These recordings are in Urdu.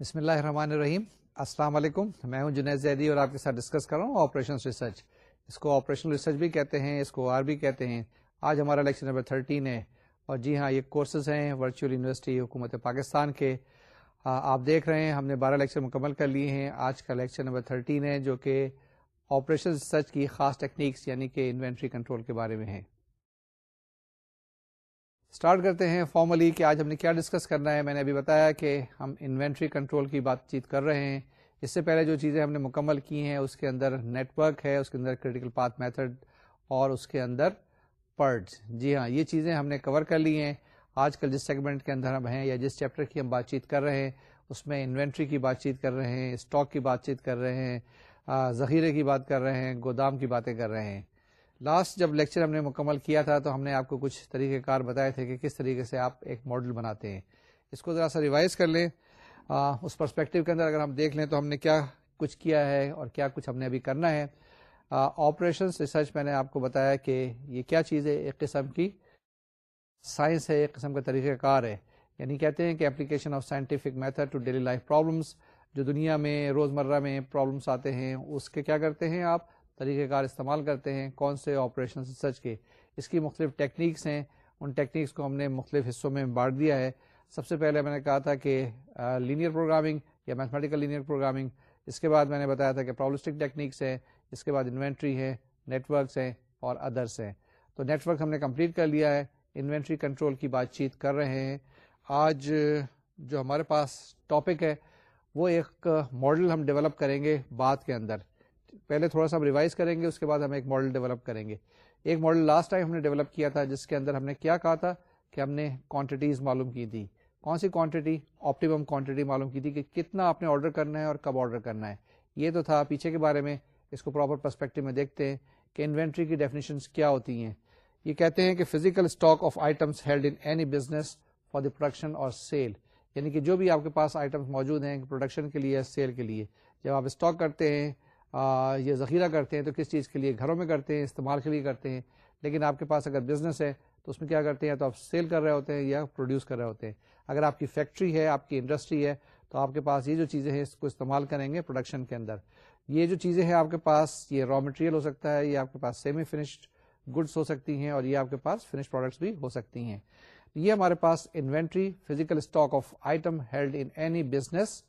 بسم اللہ الرحمن الرحیم السلام علیکم میں ہوں جنید زیدی اور آپ کے ساتھ ڈسکس کر رہا ہوں آپریشن ریسرچ اس کو آپریشن ریسرچ بھی کہتے ہیں اس کو آر بھی کہتے ہیں آج ہمارا لیکچر نمبر تھرٹین ہے اور جی ہاں یہ کورسز ہیں ورچوئل یونیورسٹی حکومت پاکستان کے آپ دیکھ رہے ہیں ہم نے بارہ لیکچر مکمل کر لیے ہیں آج کا لیکچر نمبر تھرٹین ہے جو کہ آپریشن ریسرچ کی خاص ٹیکنیکس یعنی کہ انوینٹری کنٹرول کے بارے میں ہیں اسٹارٹ کرتے ہیں فارملی کہ آج ہم نے کیا ڈسکس کرنا ہے میں نے ابھی بتایا کہ ہم انوینٹری کنٹرول کی بات چیت کر رہے ہیں اس سے پہلے جو چیزیں ہم نے مکمل کی ہیں اس کے اندر نیٹ ورک ہے اس کے اندر کریٹیکل پاتھ میتھڈ اور اس کے اندر پرڈ جی ہاں یہ چیزیں ہم نے کور کر لی ہیں آج کل جس سیگمنٹ کے اندر ہم ہیں یا جس چیپٹر کی ہم بات چیت کر رہے ہیں اس میں انوینٹری کی بات چیت کر رہے ہیں اسٹاک کی بات چیت کر رہے ہیں ذخیرے کی بات کر رہے ہیں گودام کی باتیں کر رہے ہیں لاسٹ جب لیکچر ہم نے مکمل کیا تھا تو ہم نے آپ کو کچھ طریقہ کار بتائے تھے کہ کس طریقے سے آپ ایک ماڈل بناتے ہیں اس کو ذرا سا ریوائز کر لیں آ, اس پرسپیکٹو کے اندر اگر ہم دیکھ لیں تو ہم نے کیا کچھ کیا ہے اور کیا کچھ ہم نے ابھی کرنا ہے آپریشنس ریسرچ میں نے آپ کو بتایا کہ یہ کیا چیز ہے ایک قسم کی سائنس ہے ایک قسم کا طریقہ کار ہے یعنی کہتے ہیں کہ application of scientific method to daily life problems جو دنیا میں روزمرہ میں پرابلمس آتے ہیں اس کے کیا کرتے ہیں آپ طریقہ کار استعمال کرتے ہیں کون سے آپریشن ریسرچ کے اس کی مختلف ٹیکنیکس ہیں ان ٹیکنیکس کو ہم نے مختلف حصوں میں بانٹ دیا ہے سب سے پہلے میں نے کہا تھا کہ لینئر پروگرامنگ یا میتھمیٹیکل لینئر پروگرامنگ اس کے بعد میں نے بتایا تھا کہ پرابلسٹک ٹیکنیکس ہیں اس کے بعد انوینٹری ہے نیٹ ورکس ہیں اور ادرس ہیں تو نیٹ ورک ہم نے کمپلیٹ کر لیا ہے انوینٹری کنٹرول کی بات چیت کر رہے ہیں آج جو ہمارے پاس ٹاپک ہے وہ ایک ماڈل ہم ڈیولپ کریں گے بات کے اندر پہلے تھوڑا سا ہم ریوائز کریں گے اس کے بعد ہم ایک ماڈل ڈیولپ کریں گے ایک ماڈل لاسٹ ٹائم ہم نے ڈیولپ کیا تھا جس کے اندر ہم نے کیا کہا تھا کہ ہم نے کوانٹٹیز معلوم کی تھی کون سی کوانٹٹی آپٹیمم کوانٹٹی معلوم کی تھی کہ کتنا آپ نے آرڈر کرنا ہے اور کب آرڈر کرنا ہے یہ تو تھا پیچھے کے بارے میں اس کو پراپر پرسپیکٹو میں دیکھتے ہیں کہ انوینٹری کی ڈیفینیشنس کیا ہوتی ہیں یہ کہتے ہیں کہ physical stock of items held in any business for the production اور سیل یعنی کہ جو بھی آپ کے پاس آئٹمس موجود ہیں پروڈکشن کے لیے سیل کے لیے جب آپ اسٹاک کرتے ہیں یہ ذخیرہ کرتے ہیں تو کس چیز کے لیے گھروں میں کرتے ہیں استعمال کے لیے کرتے ہیں لیکن آپ کے پاس اگر بزنس ہے تو اس میں کیا کرتے ہیں تو آپ سیل کر رہے ہوتے ہیں یا پروڈیوس کر رہے ہوتے ہیں اگر آپ کی فیکٹری ہے آپ کی انڈسٹری ہے تو آپ کے پاس یہ جو چیزیں ہیں اس کو استعمال کریں گے پروڈکشن کے اندر یہ جو چیزیں ہیں آپ کے پاس یہ را مٹیریل ہو سکتا ہے یہ آپ کے پاس سیمی فنشڈ گڈس ہو سکتی ہیں اور یہ آپ کے پاس فنش پروڈکٹس بھی ہو سکتی ہیں یہ ہمارے پاس inventory physical stock of item held in any business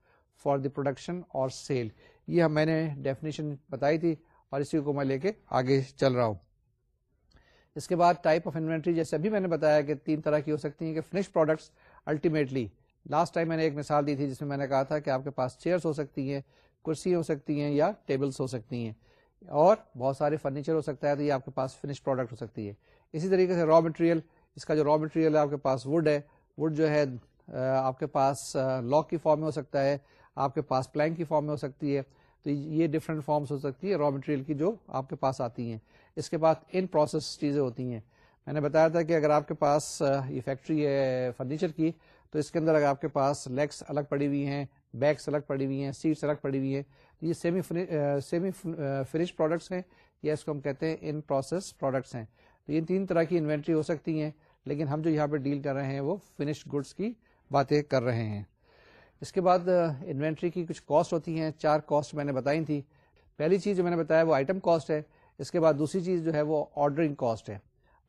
for the production اور سیل یہ میں نے ڈیفینیشن بتائی تھی اور اسی کو میں لے کے آگے چل رہا ہوں اس کے بعد ٹائپ آف انوینٹری جیسے ابھی میں نے بتایا کہ تین طرح کی ہو سکتی ہیں کہ finish products ultimately last time میں نے ایک مثال دی تھی جس میں میں نے کہا تھا کہ آپ کے پاس چیئرس ہو سکتی ہیں کرسی ہو سکتی ہیں یا ٹیبلس ہو سکتی ہیں اور بہت سارے فرنیچر ہو سکتا ہے تو یہ آپ کے پاس فنش پروڈکٹ ہو سکتی ہے اسی طریقے سے را مٹیریل اس کا جو را مٹیریل ہے آپ کے پاس وڈ ہے وڈ جو ہے آپ کے پاس لاک کی فارم میں ہو سکتا ہے آپ کے پاس پلانک کی فارم میں ہو سکتی ہے تو یہ ڈفرینٹ فارمس ہو سکتی ہے را مٹیریل کی جو آپ کے پاس آتی ہیں اس کے بعد ان پروسیس چیزیں ہوتی ہیں میں نے بتایا تھا کہ اگر آپ کے پاس یہ فیکٹری ہے فرنیچر کی تو اس کے اندر اگر آپ کے پاس لیگس الگ پڑی ہوئی ہیں بیگس الگ پڑی ہوئی ہیں سیٹس الگ پڑی ہوئی ہیں یہ سیمی سیمی فنش پروڈکٹس ہیں یا اس کو ہم کہتے ہیں ان پروسیس پروڈکٹس ہیں تو یہ تین طرح کی انوینٹری ہو سکتی ہیں لیکن ہم جو یہاں پہ ڈیل کر رہے ہیں وہ فنش گڈس کی باتیں کر رہے ہیں اس کے بعد انوینٹری کی کچھ کاسٹ ہوتی ہیں چار کاسٹ میں نے بتائی تھی پہلی چیز جو میں نے بتایا وہ آئٹم کاسٹ ہے اس کے بعد دوسری چیز جو ہے وہ آرڈرنگ کاسٹ ہے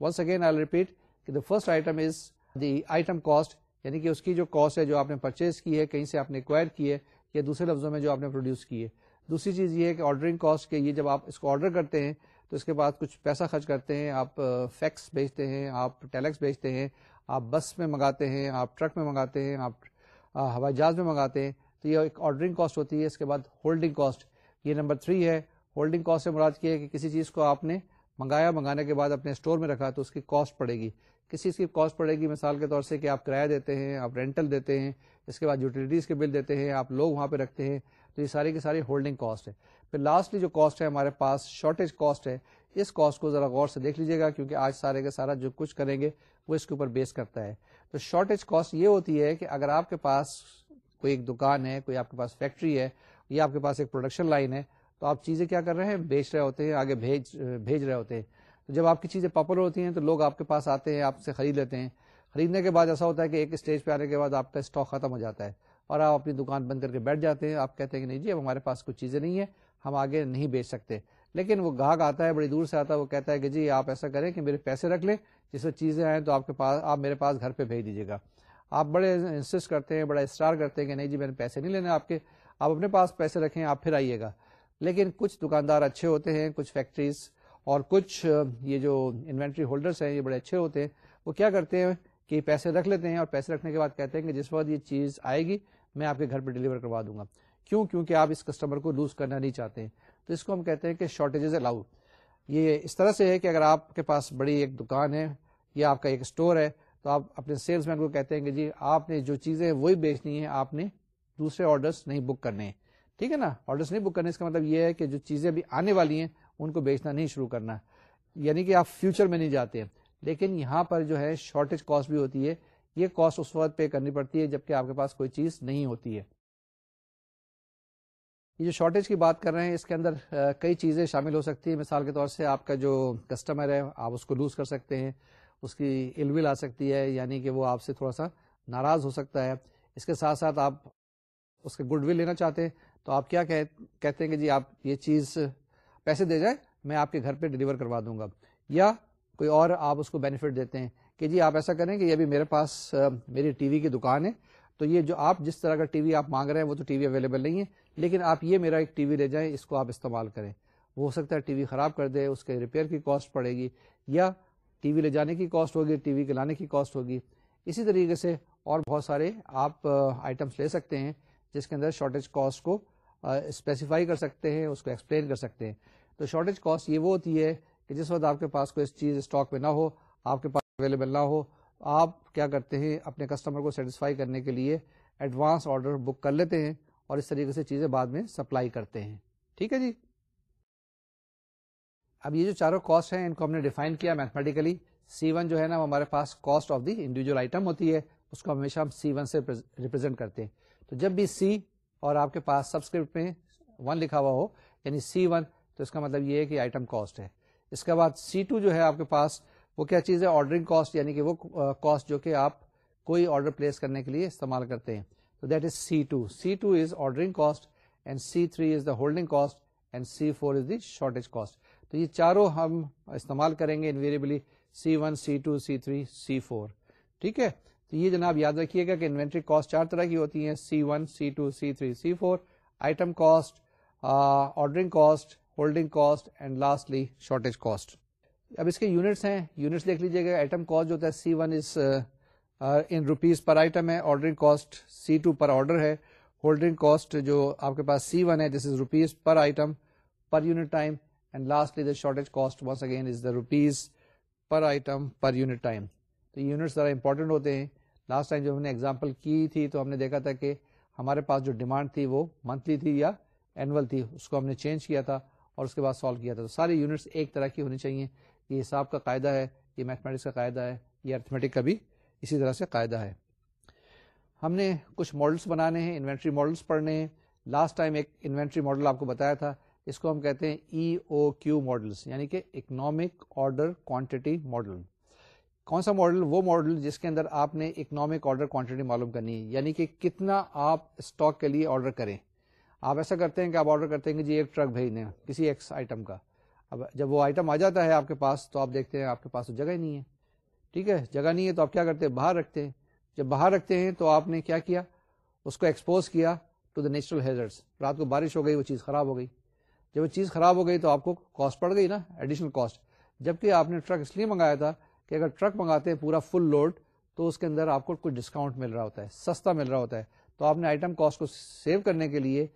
ونس اگین آئی ریپیٹ کہ the first item is the item cost یعنی کہ اس کی جو کاسٹ ہے جو آپ نے پرچیز کی ہے کہیں سے آپ نے ایکوائر کی ہے یا دوسرے لفظوں میں جو آپ نے پروڈیوس کی ہے دوسری چیز یہ ہے کہ آرڈرنگ کاسٹ کہ یہ جب آپ اس کو آرڈر کرتے ہیں تو اس کے بعد کچھ پیسہ خرچ کرتے ہیں آپ فیکس بیچتے ہیں آپ ٹیلیکس بیچتے ہیں آپ بس میں منگاتے ہیں آپ ٹرک میں منگاتے ہیں آپ ہوائی جہاز میں منگاتے ہیں تو یہ ایک آرڈرنگ کاسٹ ہوتی ہے اس کے بعد ہولڈنگ کاسٹ یہ نمبر تھری ہے ہولڈنگ کاسٹ سے مراد کی ہے کہ کسی چیز کو آپ نے منگایا منگانے کے بعد اپنے اسٹور میں رکھا تو اس کی کاسٹ پڑے گی کس چیز کی کاسٹ پڑے گی مثال کے طور سے کہ آپ کرایہ دیتے ہیں آپ رینٹل دیتے ہیں اس کے بعد یوٹیلیٹیز کے بل دیتے ہیں آپ لوگ وہاں پہ رکھتے ہیں تو یہ ساری کی ساری ہولڈنگ کاسٹ ہے پھر لاسٹلی جو کاسٹ ہے ہمارے پاس شارٹیج کاسٹ ہے اس کاسٹ کو ذرا غور سے دیکھ لیجیے گا کیونکہ آج سارے کا سارا جو کچھ کریں گے وہ اس کے اوپر بیس کرتا ہے تو شارٹیج کاسٹ یہ ہوتی ہے کہ اگر آپ کے پاس کوئی ایک دکان ہے کوئی آپ کے پاس فیکٹری ہے یا آپ کے پاس ایک پروڈکشن لائن ہے تو آپ چیزیں کیا کر رہے ہیں بیچ رہے ہوتے ہیں آگے بھیج بھیج رہے ہوتے ہیں تو جب آپ کی چیزیں پاپولر ہوتی ہیں تو لوگ آپ کے پاس آتے ہیں آپ سے خرید لیتے ہیں خریدنے کے بعد ایسا ہوتا ہے کہ ایک اسٹیج پہ آنے کے بعد آپ کا اسٹاک ختم ہو جاتا ہے اور آپ اپنی دکان بند کر کے بیٹھ جاتے ہیں آپ کہتے ہیں کہ نہیں جی اب ہمارے پاس کچھ چیزیں نہیں ہیں ہم آگے نہیں بیچ سکتے لیکن وہ گاہک آتا ہے بڑی دور سے آتا ہے وہ کہتا ہے کہ جی آپ ایسا کریں کہ میرے پیسے رکھ لیں جس میں چیزیں آئیں تو آپ کے پاس آپ میرے پاس گھر پہ بھیج دیجیے گا آپ بڑے انسسٹ کرتے ہیں بڑا اسٹار کرتے ہیں کہ نہیں جی میں نے پیسے نہیں لینے آپ کے آپ اپنے پاس پیسے رکھیں آپ پھر آئیے گا لیکن کچھ دکاندار اچھے ہوتے ہیں کچھ فیکٹریز اور کچھ یہ جو انوینٹری ہولڈرس ہیں یہ بڑے اچھے ہوتے ہیں وہ کیا کرتے ہیں کہ پیسے رکھ لیتے ہیں اور پیسے رکھنے کے بعد کہتے ہیں کہ جس وقت یہ چیز آئے گی میں آپ کے گھر پہ ڈلیور کروا دوں گا کیوں کیونکہ آپ اس کسٹمر کو لوز کرنا نہیں چاہتے ہیں تو اس کو ہم کہتے ہیں کہ شارٹیج الاؤ یہ اس طرح سے ہے کہ اگر آپ کے پاس بڑی ایک دکان ہے یا آپ کا ایک اسٹور ہے تو آپ اپنے سیلس مین کو کہتے ہیں کہ جی آپ نے جو چیزیں وہی وہ بیچنی ہے آپ نے دوسرے آرڈرس نہیں بک کرنے ہیں ٹھیک ہے نا آرڈرس نہیں بک کرنے اس کا مطلب یہ ہے کہ جو چیزیں ابھی آنے والی ہیں ان کو بیچنا نہیں شروع کرنا یعنی کہ آپ فیوچر میں نہیں جاتے ہیں لیکن یہاں پر جو ہے شارٹیج کاسٹ بھی ہوتی ہے یہ کاسٹ اس وقت پے کرنی پڑتی ہے جبکہ آپ کے پاس کوئی چیز نہیں ہوتی ہے یہ جو شارٹیج کی بات کر رہے ہیں اس کے اندر کئی چیزیں شامل ہو سکتی ہیں مثال کے طور سے آپ کا جو کسٹمر ہے آپ اس کو لوز کر سکتے ہیں اس کی ال آ سکتی ہے یعنی کہ وہ آپ سے تھوڑا سا ناراض ہو سکتا ہے اس کے ساتھ ساتھ آپ اس کا گڈ ول لینا چاہتے ہیں تو آپ کیا کہتے ہیں کہ جی آپ یہ چیز پیسے دے جائیں میں آپ کے گھر پہ ڈلیور کروا دوں گا یا کوئی اور آپ اس کو بینیفٹ دیتے ہیں کہ جی آپ ایسا کریں کہ یہ بھی میرے پاس میری ٹی وی کی دکان ہے تو یہ جو آپ جس طرح کا ٹی وی آپ مانگ رہے ہیں وہ تو ٹی وی اویلیبل نہیں ہے لیکن آپ یہ میرا ایک ٹی وی لے جائیں اس کو آپ استعمال کریں وہ ہو سکتا ہے ٹی وی خراب کر دے اس کے ریپیئر کی کاسٹ پڑے گی یا ٹی وی لے جانے کی کاسٹ ہوگی ٹی وی کے لانے کی کاسٹ ہوگی اسی طریقے سے اور بہت سارے آپ آئٹمس لے سکتے ہیں جس کے اندر شارٹیج کاسٹ کو اسپیسیفائی کر سکتے ہیں اس کو ایکسپلین کر سکتے ہیں تو شارٹیج کاسٹ یہ وہ ہوتی ہے کہ جس وقت آپ کے پاس کوئی چیز اسٹاک میں نہ ہو آپ کے پاس اویلیبل نہ ہو آپ کیا کرتے ہیں اپنے کسٹمر کو سیٹسفائی کرنے کے لیے ایڈوانس آرڈر بک کر لیتے ہیں اور اس طریقے سے چیزیں بعد میں سپلائی کرتے ہیں ٹھیک ہے جی اب یہ جو چاروں کاسٹ ہیں ان کو ہم نے ڈیفائن کیا میتھمیٹیکلی سی ون جو ہے نا ہمارے پاس cost of the individual item ہوتی ہے اس کو ہمیشہ ہم سی ون سے ریپرزینٹ کرتے ہیں تو جب بھی سی اور آپ کے پاس سبسکرپٹ میں ون لکھا ہوا ہو یعنی سی ون تو اس کا مطلب یہ ہے کہ آئٹم کاسٹ ہے اس کے بعد سی ٹو جو ہے آپ کے پاس وہ کیا چیز ہے آرڈرنگ کاسٹ یعنی کہ وہ کاسٹ جو کہ آپ کوئی آرڈر پلیس کرنے کے لیے استعمال کرتے ہیں تو that is C two C two is ordering cost and C three is the holding cost and C four is the shortage cost تو یہ چاروں ہم استعمال کریں گے invariably C one C two C three C four ٹھیک ہے تو یہ جناب یاد رکھیے گا کہ انوینٹری کاسٹ چار طرح کی ہوتی ہیں C one C two C three C four item cost ordering cost holding cost and lastly shortage cost اب اس کے یونٹس ہیں یونٹس دیکھ لیجیے گا آئٹم کاسٹ جو ہوتا ہے C one is in rupees per item ہے ordering cost C two per order ہے ہولڈنگ کاسٹ جو آپ کے پاس سی ون ہے this is rupees per item per unit time and lastly the shortage cost once again is the rupees per item per unit time تو یونٹس ذرا امپورٹنٹ ہوتے ہیں لاسٹ ٹائم جو ہم نے ایگزامپل کی تھی تو ہم نے دیکھا تھا کہ ہمارے پاس جو ڈیمانڈ تھی وہ منتھلی تھی یا اینول تھی اس کو ہم نے چینج کیا تھا اور اس کے بعد سالو کیا تھا تو سارے یونٹس ایک طرح کی ہونی چاہیے یہ حساب کا قاعدہ ہے یہ میتھمیٹکس کا قاعدہ ہے یہ ارتھمیٹک کا بھی اسی طرح سے قاعدہ ہے ہم نے کچھ ماڈلس بنانے ہیں انوینٹری ماڈلس پڑھنے ہیں لاسٹ ٹائم ایک انوینٹری ماڈل آپ کو بتایا تھا اس کو ہم کہتے ہیں ای او کیو ماڈلس یعنی کہ اکنامک آرڈر کوانٹٹی ماڈل کون سا ماڈل وہ ماڈل جس کے اندر آپ نے اکنامک آرڈر کوانٹٹی معلوم کرنی ہے یعنی کہ کتنا آپ اسٹاک کے لیے آرڈر کریں آپ ایسا کرتے ہیں کہ آپ آرڈر کرتے ہیں کہ جی ایک ٹرک بھیج دیں کسی ایکس آئٹم کا اب جب وہ آئٹم آ جاتا ہے آپ کے پاس تو آپ دیکھتے ہیں آپ کے پاس جگہ ہی نہیں ہے ٹھیک ہے جگہ نہیں ہے تو آپ کیا کرتے ہیں باہر رکھتے ہیں جب باہر رکھتے ہیں تو آپ نے کیا کیا اس کو ایکسپوز کیا ٹو دا نیچرل ہیزرس رات کو بارش ہو گئی وہ چیز خراب ہو گئی جب وہ چیز خراب ہو گئی تو آپ کو کاسٹ پڑ گئی نا ایڈیشنل کاسٹ جب کہ آپ نے ٹرک اس لیے منگایا تھا کہ اگر ٹرک منگاتے ہیں پورا فل لوڈ تو اس کے اندر آپ کو کچھ ڈسکاؤنٹ مل رہا ہوتا ہے سستا مل رہا ہوتا ہے تو آپ نے آئٹم کاسٹ کو سیو کرنے کے لیے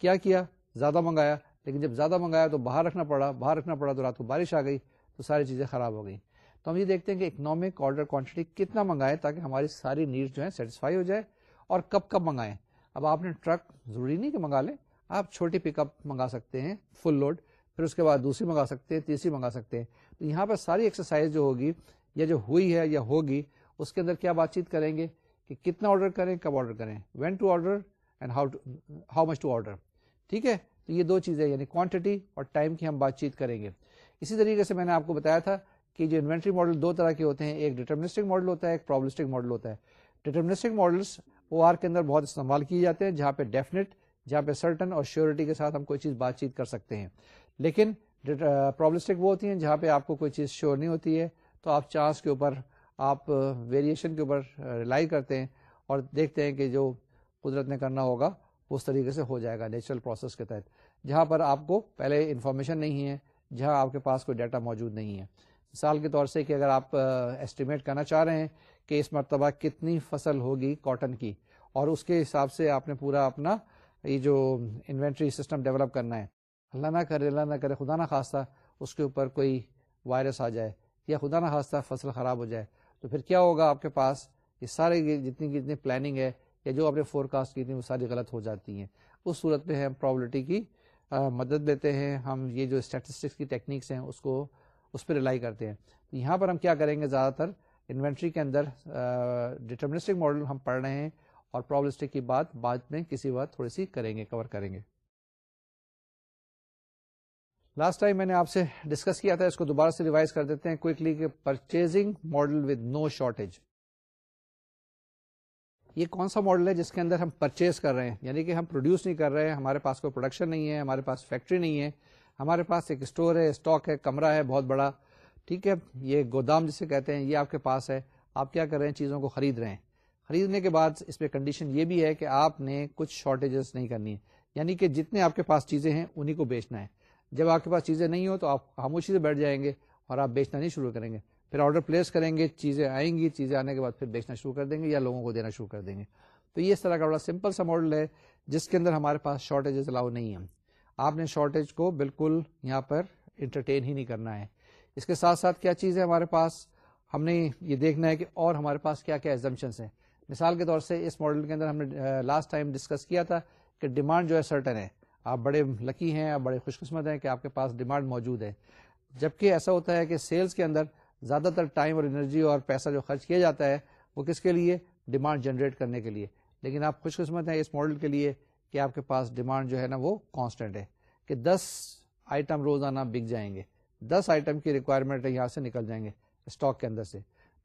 کیا کیا زیادہ منگایا لیکن جب زیادہ منگایا تو باہر رکھنا پڑا باہر رکھنا پڑا تو رات کو بارش آ گئی تو ساری چیزیں خراب ہو گئیں تو ہم یہ دیکھتے ہیں کہ اکنامک آرڈر کوانٹٹی کتنا منگائیں تاکہ ہماری ساری نیڈ جو ہیں سیٹسفائی ہو جائے اور کب کب منگائیں اب آپ نے ٹرک ضروری نہیں کہ منگا لیں آپ چھوٹی پک اپ منگا سکتے ہیں فل لوڈ پھر اس کے بعد دوسری منگا سکتے ہیں تیسری منگا سکتے ہیں تو یہاں پر ساری ایکسرسائز جو ہوگی یا جو ہوئی ہے یا ہوگی اس کے اندر کیا بات چیت کریں گے کہ کتنا آرڈر کریں کب آرڈر کریں when to order and how how much to order ٹھیک ہے تو یہ دو چیزیں یعنی کوانٹٹی اور ٹائم کی ہم بات چیت کریں گے اسی طریقے سے میں نے آپ کو بتایا تھا کہ جو انوینٹری ماڈل دو طرح کے ہوتے ہیں ایک ڈیٹرمنسٹک ماڈل ہوتا ہے ایک پرابلمسٹک ماڈل ہوتا ہے ڈیٹرمنسٹک ماڈلس او آر کے اندر بہت استعمال کیے جاتے ہیں جہاں پہ ڈیفینیٹ جہاں پہ سرٹن اور شیورٹی کے ساتھ ہم کوئی چیز بات چیت کر سکتے ہیں لیکن پرابلمسٹک وہ ہوتی ہیں جہاں پہ آپ کو کوئی چیز شیور نہیں ہوتی ہے تو آپ چانس کے اوپر آپ ویریشن کے اوپر ریلائی کرتے ہیں اور دیکھتے ہیں کہ جو قدرت نے کرنا ہوگا اس طریقے سے ہو جائے گا نیچرل پروسیس کے تحت جہاں پر آپ کو پہلے انفارمیشن نہیں ہے جہاں آپ کے پاس کوئی ڈیٹا موجود نہیں ہے مثال کے طور سے کہ اگر آپ ایسٹیمیٹ کرنا چاہ رہے ہیں کہ اس مرتبہ کتنی فصل ہوگی کاٹن کی اور اس کے حساب سے آپ نے پورا اپنا یہ جو انوینٹری سسٹم ڈیولپ کرنا ہے اللہ نہ کرے اللہ نہ کرے خدا نہ خواستہ اس کے اوپر کوئی وائرس آ جائے یا خدا نہ خواستہ فصل خراب ہو جائے تو پھر کیا ہوگا آپ کے پاس یہ سارے جتنی جتنی پلاننگ ہے یا جو آپ نے فور کاسٹ کی تھی وہ ساری غلط ہو جاتی ہیں اس صورت میں ہم پرابلٹی کی مدد لیتے ہیں ہم یہ جو اسٹیٹسٹکس کی ٹیکنیکس ہیں اس کو اس پہ رلائی کرتے ہیں یہاں پر ہم کیا کریں گے زیادہ تر انوینٹری کے اندر ڈیٹرمنسٹک ماڈل ہم پڑھ رہے ہیں اور پرابلمسٹک کی بات بعد میں کسی بات تھوڑی سی کریں گے کور کریں گے لاسٹ ٹائم میں نے آپ سے ڈسکس کیا تھا اس کو دوبارہ سے ریوائز کر دیتے ہیں کوکلی کہ purchasing model with no shortage یہ کون سا ماڈل ہے جس کے اندر ہم پرچیز کر رہے ہیں یعنی کہ ہم پروڈیوس نہیں کر رہے ہیں ہمارے پاس کوئی پروڈکشن نہیں ہے ہمارے پاس فیکٹری نہیں ہے ہمارے پاس ایک اسٹور ہے اسٹاک ہے کمرہ ہے بہت بڑا ٹھیک ہے یہ گودام جسے کہتے ہیں یہ آپ کے پاس ہے آپ کیا کر رہے ہیں چیزوں کو خرید رہے ہیں خریدنے کے بعد اس پہ کنڈیشن یہ بھی ہے کہ آپ نے کچھ شارٹیجز نہیں کرنی ہے یعنی کہ جتنے آپ کے پاس چیزیں ہیں انہیں کو بیچنا ہے جب آپ کے پاس چیزیں نہیں ہو تو آپ خاموشی سے بیٹھ جائیں گے اور آپ بیچنا نہیں شروع کریں گے پھر آرڈر پلیس کریں گے چیزیں آئیں گی چیزیں آنے کے بعد پھر بیچنا شروع کر دیں گے یا لوگوں کو دینا شروع کر دیں گے تو یہ اس طرح کا بڑا سمپل سا ماڈل ہے جس کے اندر ہمارے پاس شارٹیجز الاؤ نہیں ہیں آپ نے شارٹیج کو بالکل یہاں پر انٹرٹین ہی نہیں کرنا ہے اس کے ساتھ ساتھ کیا چیز ہے ہمارے پاس ہم نے یہ دیکھنا ہے کہ اور ہمارے پاس کیا کیا ایگزمپشنس ہیں مثال کے طور سے اس ماڈل کے اندر ہم نے لاسٹ ٹائم ڈسکس کیا تھا کہ ڈیمانڈ جو ہے سرٹن ہے آپ بڑے لکی ہیں آپ بڑے خوش قسمت ہیں کہ آپ کے پاس ڈیمانڈ موجود ہے جبکہ ایسا ہوتا ہے کہ سیلس کے اندر زیادہ تر ٹائم اور انرجی اور پیسہ جو خرچ کیا جاتا ہے وہ کس کے لیے ڈیمانڈ جنریٹ کرنے کے لیے لیکن آپ خوش قسمت ہیں اس ماڈل کے لیے کہ آپ کے پاس ڈیمانڈ جو ہے نا وہ کانسٹینٹ ہے کہ دس آئٹم روزانہ بک جائیں گے دس آئٹم کی ریکوائرمنٹ یہاں سے نکل جائیں گے اسٹاک کے اندر سے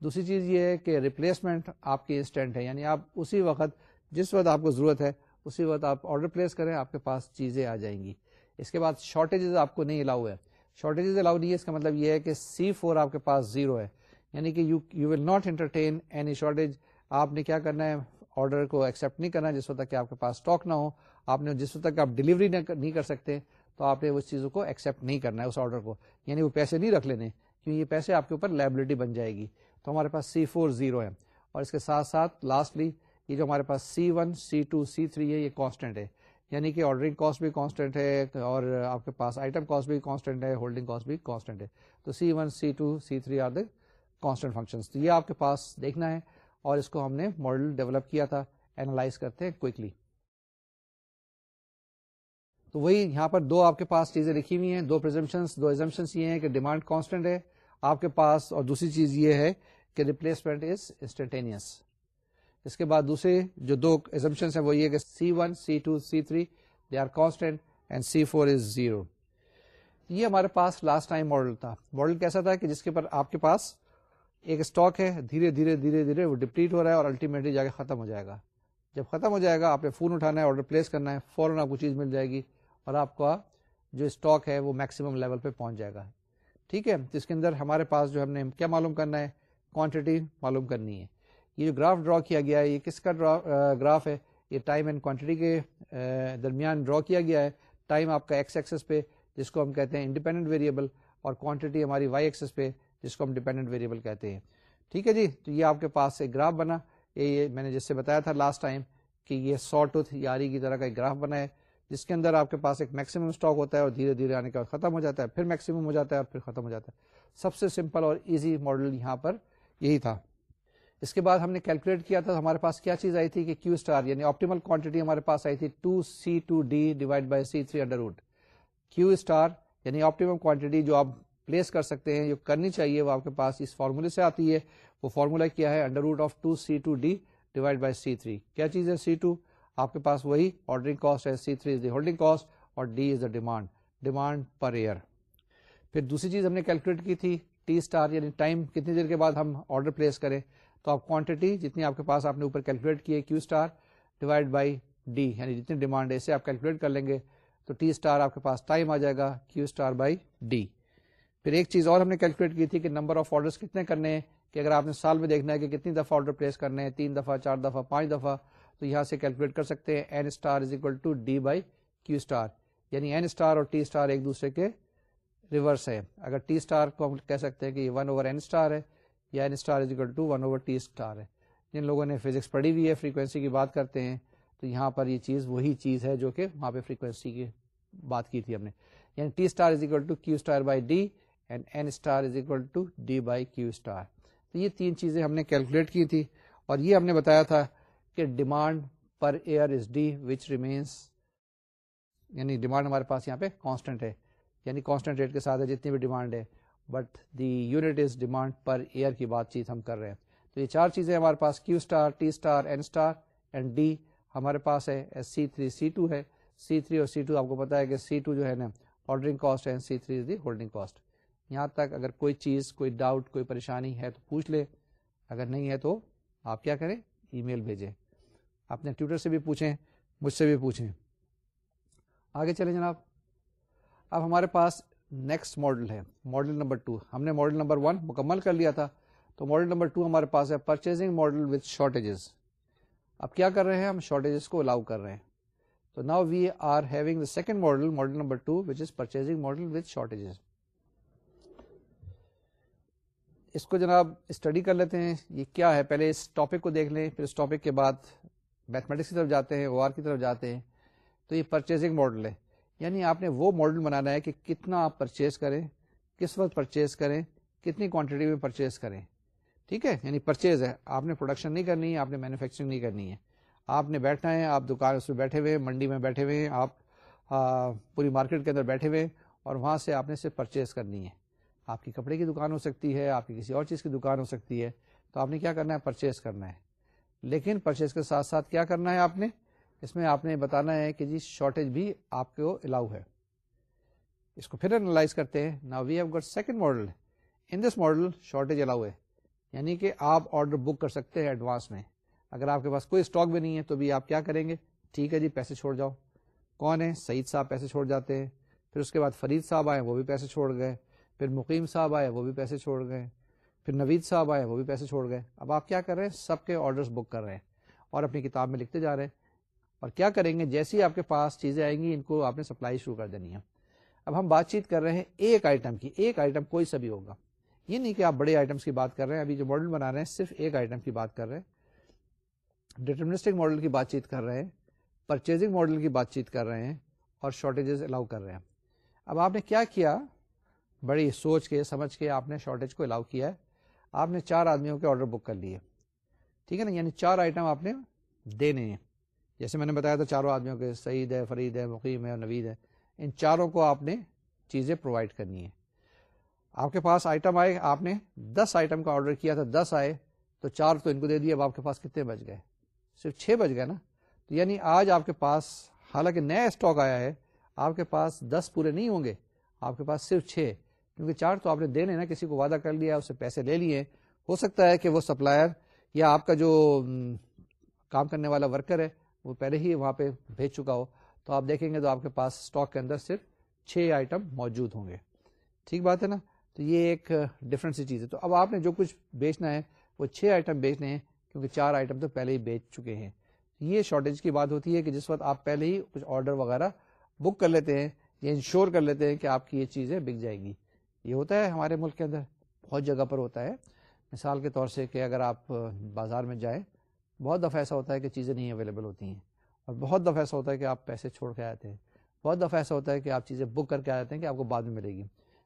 دوسری چیز یہ ہے کہ ریپلیسمنٹ آپ کی انسٹنٹ ہے یعنی آپ اسی وقت جس وقت آپ کو ضرورت ہے اسی وقت آپ آرڈر پلیس کریں آپ کے پاس چیزیں آ جائیں گی اس کے بعد شارٹیجز آپ کو نہیں الاؤ ہے شارٹیجز الاؤ نہیں ہے اس کا مطلب یہ ہے کہ سی فور آپ کے پاس زیرو ہے یعنی کہ you you will not entertain any shortage آپ نے کیا کرنا ہے آرڈر کو ایکسیپٹ نہیں کرنا جس وقت تک کہ آپ کے پاس اسٹاک نہ ہو آپ نے جس وقت تک آپ ڈلیوری نہیں کر سکتے تو آپ نے اس چیزوں کو ایکسیپٹ نہیں کرنا ہے اس آرڈر کو یعنی وہ پیسے نہیں رکھ لینے کیونکہ یہ پیسے آپ کے اوپر لائبلٹی بن جائے گی تو ہمارے پاس سی فور زیرو ہے اور اس کے ساتھ ساتھ لاسٹلی یہ جو ہمارے پاس C one C two C three ہے یہ کانسٹنٹ ہے یعنی کہ آرڈرنگ کاسٹ بھی کانسٹینٹ ہے اور آپ کے پاس آئٹم کاسٹ بھی کانسٹینٹ ہولڈنگ کاسٹ بھی کانسٹینٹ ہے تو C one C two C three are the کے فنکشن دیکھنا ہے اور اس کو ہم نے ماڈل ڈیولپ کیا تھا اینالائز کرتے ہیں تو وہی یہاں پر دو آپ کے پاس چیزیں لکھی ہوئی ہیں دو دو پرس یہ ہیں کہ ڈیمانڈ کانسٹنٹ ہے آپ کے پاس اور دوسری چیز یہ ہے کہ ریپلیسمنٹ از انسٹنٹینئس اس کے بعد دوسرے جو دو ایگزمپشن وہ یہ کہ C one C two C three they are constant and C four is zero یہ ہمارے پاس لاسٹ ٹائم ماڈل تھا ماڈل کیسا تھا کہ جس کے آپ کے پاس ایک اسٹاک ہے دھیرے دھیرے دھیرے دھیرے وہ ڈپلیٹ ہو رہا ہے اور الٹیمیٹلی جا کے ختم ہو جائے گا جب ختم ہو جائے گا آپ نے فون اٹھانا ہے آرڈر پلیس کرنا ہے فوراً آپ کو چیز مل جائے گی اور آپ کا جو اسٹاک ہے وہ میکسیمم لیول پہ پہنچ جائے گا ٹھیک ہے تو اس کے اندر ہمارے پاس جو ہم نے کیا معلوم کرنا ہے کوانٹٹی معلوم کرنی ہے یہ جو گراف ڈرا کیا گیا ہے یہ کس کا ڈرا گراف ہے یہ ٹائم اینڈ کوانٹٹی کے درمیان ڈرا کیا گیا ہے ٹائم آپ کا ایکس ایکسس پہ جس کو ہم کہتے ہیں انڈیپینڈنٹ ویریبل اور کوانٹٹی ہماری وائی ایکسس پہ جس کو ہم ڈیپینڈنٹ ویریبل کہتے ہیں ٹھیک ہے جی تو یہ آپ کے پاس ایک گراف بنا یہ میں نے جس سے بتایا تھا لاسٹ ٹائم کہ یہ سو ٹوتھ یاری کی طرح کا ایک گراف بنا ہے جس کے اندر آپ کے پاس ایک میکسیمم اسٹاک ہوتا ہے اور دھیرے دھیرے آنے کے بعد ختم ہو جاتا ہے پھر میکسیمم ہو جاتا ہے اور پھر ختم ہو جاتا ہے سب سے سمپل اور ایزی ماڈل یہاں پر یہی تھا اس کے بعد ہم نے کیلکولیٹ کیا تھا ہمارے پاس کیا چیز آئی تھی کہ کیو اسٹار یعنی آپٹیمل کوانٹٹی ہمارے پاس آئی تھی two C two D divide by C three under root Q star یعنی آپٹیمم کوانٹٹی جو آپ پلیس کر سکتے ہیں جو کرنی چاہیے وہ آپ کے پاس اس فارمولے سے آتی ہے وہ فارمولا کیا ہے under root of two C two D divide by C three کیا چیز ہے سی ٹو آپ کے پاس وہی آرڈرنگ کاسٹ ہے C three is the holding cost اور D is the demand demand per year پھر دوسری چیز ہم نے کیلکولیٹ کی تھی ٹی اسٹار یعنی ٹائم کتنی دیر کے بعد ہم آرڈر پلیس کریں تو آپ کوانٹٹی جتنی آپ کے پاس آپ نے اوپر کیلکولیٹ کی ہے Q star divide by D یعنی جتنی ڈیمانڈ ہے اسے آپ کیلکولیٹ کر لیں گے تو ٹی اسٹار آپ کے پاس ٹائم آ جائے گا کیو اسٹار بائی ڈی پھر ایک چیز اور ہم نے کیلکولیٹ کی تھی کہ نمبر آف آرڈرس کتنے کرنے ہیں کہ اگر آپ نے سال میں دیکھنا ہے کہ کتنی دفعہ آرڈر پلیس کرنے ہیں تین دفعہ چار دفعہ پانچ دفعہ تو یہاں سے کیلکولیٹ کر سکتے ہیں N star is equal to D by Q star یعنی این اسٹار اور ٹی اسٹار ایک دوسرے کے ریورس ہے اگر ٹی اسٹار کو ہم کہہ سکتے ہیں کہ یہ ون اوور این اسٹار ہے N star star is to one over T ہے جن لوگوں نے فزکس پڑھی ہوئی ہے فریکوینسی کی بات کرتے ہیں تو یہاں پر یہ چیز وہی چیز ہے جو کہ وہاں پہ فریکوینسی کی بات کی تھی ہم نے یعنی T star star star star is is equal equal to to Q Q by by D D and N تو یہ تین چیزیں ہم نے کیلکولیٹ کی تھی اور یہ ہم نے بتایا تھا کہ demand per year is D which remains یعنی ڈیمانڈ ہمارے پاس یہاں پہ کانسٹنٹ ہے یعنی کانسٹنٹ ریٹ کے ساتھ ہے جتنی بھی ڈیمانڈ ہے but the unit is demand per year کی بات چیت ہم کر رہے ہیں تو یہ چار چیزیں ہمارے پاس Q star T star N star and D ہمارے پاس ہے C three C C two ہے تھری اور سی ٹو آپ کو پتا ہے کہ سی ٹو جو ہے نا آرڈرنگ کاسٹ ہے C three is the holding cost یہاں تک اگر کوئی چیز کوئی ڈاؤٹ کوئی پریشانی ہے تو پوچھ لے اگر نہیں ہے تو آپ کیا کریں ای میل بھیجیں اپنے ٹویٹر سے بھی پوچھیں مجھ سے بھی پوچھیں آگے چلیں جناب اب ہمارے پاس نیکسٹ ماڈل ہے ماڈل نمبر ٹو ہم نے ماڈل نمبر ون مکمل کر لیا تھا تو ماڈل نمبر ٹو ہمارے پاس ہے پرچیزنگ ماڈل وتھ شارٹیجز اب کیا کر رہے ہیں ہم شارٹیجز کو الاؤ کر رہے ہیں تو now we are having the second model model number two which is purchasing model with shortages اس کو جناب اسٹڈی کر لیتے ہیں یہ کیا ہے پہلے اس ٹاپک کو دیکھ لیں پھر اس ٹاپک کے بعد میتھمیٹکس کی طرف جاتے ہیں او کی طرف جاتے ہیں تو یہ پرچیزنگ ماڈل ہے یعنی آپ نے وہ ماڈل بنانا ہے کہ کتنا آپ پرچیز کریں کس وقت پرچیز کریں کتنی کوانٹٹی میں پرچیز کریں ٹھیک ہے یعنی پرچیز ہے آپ نے پروڈکشن نہیں کرنی ہے آپ نے مینوفیکچرنگ نہیں کرنی ہے آپ نے بیٹھنا ہے آپ دکان اس میں بیٹھے ہوئے ہیں منڈی میں بیٹھے ہوئے ہیں آپ پوری مارکیٹ کے اندر بیٹھے ہوئے ہیں اور وہاں سے آپ نے صرف پرچیز کرنی ہے آپ کی کپڑے کی دکان ہو سکتی ہے آپ کی کسی اور چیز کی دکان ہو سکتی ہے تو آپ نے کیا کرنا ہے پرچیز کرنا ہے لیکن پرچیز کے ساتھ ساتھ کیا کرنا ہے آپ نے اس میں آپ نے بتانا ہے کہ جی شارٹیج بھی آپ کو الاؤ ہے اس کو پھر انالائز کرتے ہیں نا we have got second model in this model shortage allow ہے یعنی کہ آپ آرڈر بک کر سکتے ہیں ایڈوانس میں اگر آپ کے پاس کوئی اسٹاک بھی نہیں ہے تو بھی آپ کیا کریں گے ٹھیک ہے جی پیسے چھوڑ جاؤ کون ہے سعید صاحب پیسے چھوڑ جاتے ہیں پھر اس کے بعد فرید صاحب آئے وہ بھی پیسے چھوڑ گئے پھر مقیم صاحب آئے وہ بھی پیسے چھوڑ گئے پھر نوید صاحب آئے وہ بھی پیسے چھوڑ گئے اب آپ کیا کر رہے ہیں سب کے آرڈرس بک کر رہے ہیں اور اپنی کتاب میں لکھتے جا رہے ہیں اور کیا کریں گے جیسی آپ کے پاس چیزیں آئیں گی ان کو آپ نے سپلائی شروع کر دینی ہے اب ہم بات چیت کر رہے ہیں ایک آئٹم کی ایک آئٹم کوئی سا بھی ہوگا یہ نہیں کہ آپ بڑے آئٹمس کی بات کر رہے ہیں ابھی جو ماڈل بنا رہے ہیں صرف ایک آئٹم کی بات کر رہے ہیں ڈیٹرمنسٹک ماڈل کی بات چیت کر رہے ہیں پرچیزنگ ماڈل کی بات چیت کر رہے ہیں اور شارٹیجز الاؤ کر رہے ہیں اب آپ نے کیا کیا بڑی سوچ کے سمجھ کے آپ نے شارٹیج کو الاؤ کیا ہے آپ نے چار آدمیوں کے آرڈر بک کر لیے ٹھیک ہے نا یعنی چار آئٹم آپ نے دینے ہیں جیسے میں نے بتایا تھا چاروں آدمیوں کے سعید ہے فرید ہے مقیم ہے اور نوید ہے ان چاروں کو آپ نے چیزیں پرووائڈ کرنی ہے آپ کے پاس آئٹم آئے آپ نے دس آئٹم کا آرڈر کیا تھا دس آئے تو چار تو ان کو دے دیے اب آپ کے پاس کتنے بج گئے صرف چھ بج گئے نا تو یعنی آج آپ کے پاس حالانکہ نیا اسٹاک آیا ہے آپ کے پاس دس پورے نہیں ہوں گے آپ کے پاس صرف چھ کیونکہ چار تو آپ نے دینے نا کسی کو وعدہ کر لیا اسے پیسے لے لیے ہو سکتا ہے کہ وہ سپلائر یا آپ کا جو کام کرنے والا ورکر ہے وہ پہلے ہی وہاں پہ بھیج چکا ہو تو آپ دیکھیں گے تو آپ کے پاس اسٹاک کے اندر صرف چھ آئٹم موجود ہوں گے ٹھیک بات ہے نا تو یہ ایک ڈفرینٹ سی چیز ہے تو اب آپ نے جو کچھ بیچنا ہے وہ چھ آئٹم بیچنے ہیں کیونکہ چار آئٹم تو پہلے ہی بیچ چکے ہیں یہ شارٹیج کی بات ہوتی ہے کہ جس وقت آپ پہلے ہی کچھ آرڈر وغیرہ بک کر لیتے ہیں یا انشور کر لیتے ہیں کہ آپ کی یہ چیزیں بک جائیں گی یہ ہوتا ہے ہمارے ملک کے اندر بہت جگہ پر ہوتا ہے مثال کے طور سے کہ اگر آپ بازار میں جائیں بہت دفعہ ایسا ہوتا ہے کہ چیزیں نہیں اویلیبل ہوتی ہیں اور بہت دفعہ ایسا ہوتا ہے کہ آپ پیسے چھوڑ کے آتے ہیں بہت دفعہ ایسا ہوتا ہے کہ آپ چیزیں بک کر کے آتے ہیں کہ آپ کو بعد میں ملے گی